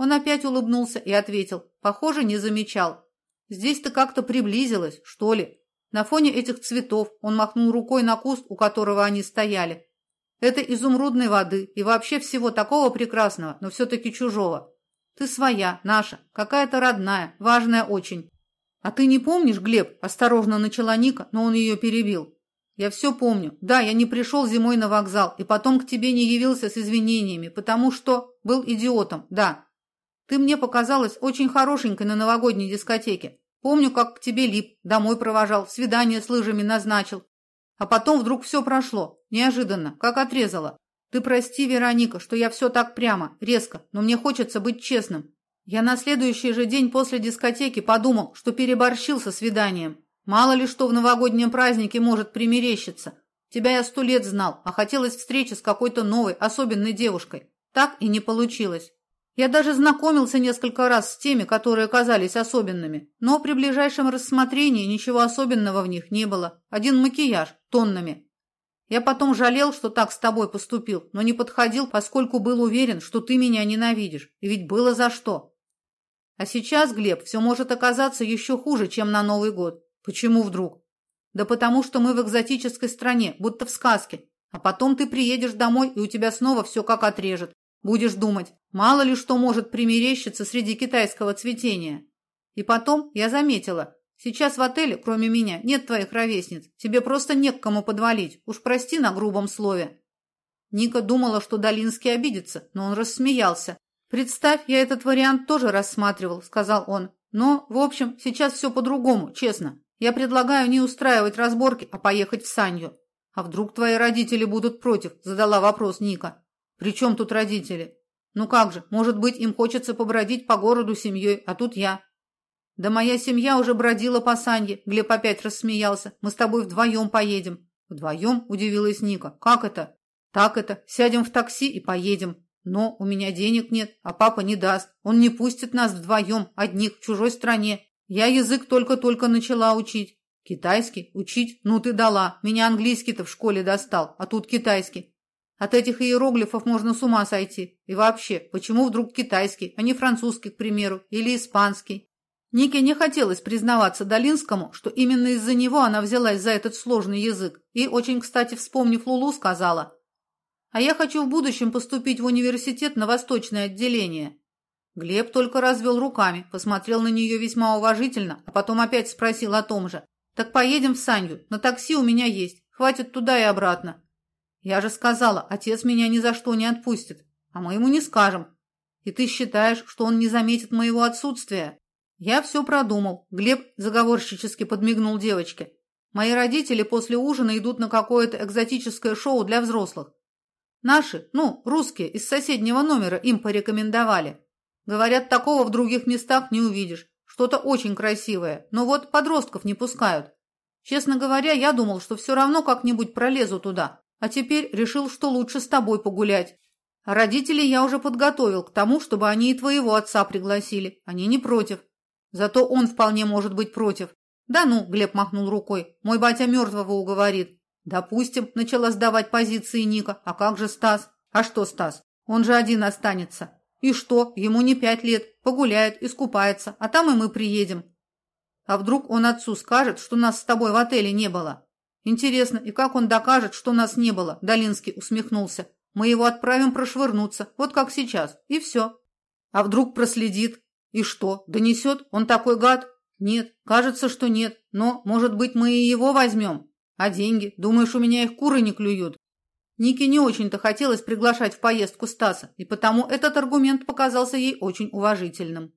A: Он опять улыбнулся и ответил. Похоже, не замечал. Здесь ты как-то приблизилась, что ли. На фоне этих цветов он махнул рукой на куст, у которого они стояли. Это изумрудной воды и вообще всего такого прекрасного, но все-таки чужого. Ты своя, наша, какая-то родная, важная очень. А ты не помнишь, Глеб? Осторожно начала Ника, но он ее перебил. Я все помню. Да, я не пришел зимой на вокзал и потом к тебе не явился с извинениями, потому что был идиотом, да. Ты мне показалась очень хорошенькой на новогодней дискотеке. Помню, как к тебе лип, домой провожал, свидание с лыжами назначил. А потом вдруг все прошло, неожиданно, как отрезало. Ты прости, Вероника, что я все так прямо, резко, но мне хочется быть честным. Я на следующий же день после дискотеки подумал, что переборщил со свиданием. Мало ли что в новогоднем празднике может примерещиться. Тебя я сто лет знал, а хотелось встречи с какой-то новой, особенной девушкой. Так и не получилось. Я даже знакомился несколько раз с теми, которые казались особенными, но при ближайшем рассмотрении ничего особенного в них не было. Один макияж, тоннами. Я потом жалел, что так с тобой поступил, но не подходил, поскольку был уверен, что ты меня ненавидишь. И ведь было за что. А сейчас, Глеб, все может оказаться еще хуже, чем на Новый год. Почему вдруг? Да потому что мы в экзотической стране, будто в сказке. А потом ты приедешь домой, и у тебя снова все как отрежет. Будешь думать, мало ли что может примерещиться среди китайского цветения. И потом я заметила, сейчас в отеле, кроме меня, нет твоих ровесниц. Тебе просто не к кому подвалить. Уж прости на грубом слове. Ника думала, что Долинский обидится, но он рассмеялся. «Представь, я этот вариант тоже рассматривал», — сказал он. «Но, в общем, сейчас все по-другому, честно. Я предлагаю не устраивать разборки, а поехать в Санью». «А вдруг твои родители будут против?» — задала вопрос Ника. «При чем тут родители?» «Ну как же, может быть, им хочется побродить по городу семьей, а тут я». «Да моя семья уже бродила по Санье», — Глеб опять рассмеялся. «Мы с тобой вдвоем поедем». «Вдвоем?» — удивилась Ника. «Как это?» «Так это. Сядем в такси и поедем». «Но у меня денег нет, а папа не даст. Он не пустит нас вдвоем, одних, в чужой стране. Я язык только-только начала учить. Китайский? Учить? Ну ты дала. Меня английский-то в школе достал, а тут китайский. От этих иероглифов можно с ума сойти. И вообще, почему вдруг китайский, а не французский, к примеру, или испанский? Нике не хотелось признаваться Долинскому, что именно из-за него она взялась за этот сложный язык, и, очень кстати вспомнив Лулу, сказала, «А я хочу в будущем поступить в университет на восточное отделение». Глеб только развел руками, посмотрел на нее весьма уважительно, а потом опять спросил о том же. «Так поедем в Санью, на такси у меня есть, хватит туда и обратно». Я же сказала, отец меня ни за что не отпустит, а мы ему не скажем. И ты считаешь, что он не заметит моего отсутствия? Я все продумал. Глеб заговорщически подмигнул девочке. Мои родители после ужина идут на какое-то экзотическое шоу для взрослых. Наши, ну, русские, из соседнего номера им порекомендовали. Говорят, такого в других местах не увидишь. Что-то очень красивое, но вот подростков не пускают. Честно говоря, я думал, что все равно как-нибудь пролезу туда. А теперь решил, что лучше с тобой погулять. Родителей я уже подготовил к тому, чтобы они и твоего отца пригласили. Они не против. Зато он вполне может быть против. Да ну, Глеб махнул рукой. Мой батя мертвого уговорит. Допустим, начала сдавать позиции Ника. А как же Стас? А что Стас? Он же один останется. И что? Ему не пять лет. Погуляет, искупается, а там и мы приедем. А вдруг он отцу скажет, что нас с тобой в отеле не было? Интересно, и как он докажет, что нас не было? Долинский усмехнулся. Мы его отправим прошвырнуться, вот как сейчас, и все. А вдруг проследит? И что, донесет? Он такой гад? Нет, кажется, что нет, но, может быть, мы и его возьмем. А деньги? Думаешь, у меня их куры не клюют? Нике не очень-то хотелось приглашать в поездку Стаса, и потому этот аргумент показался ей очень уважительным.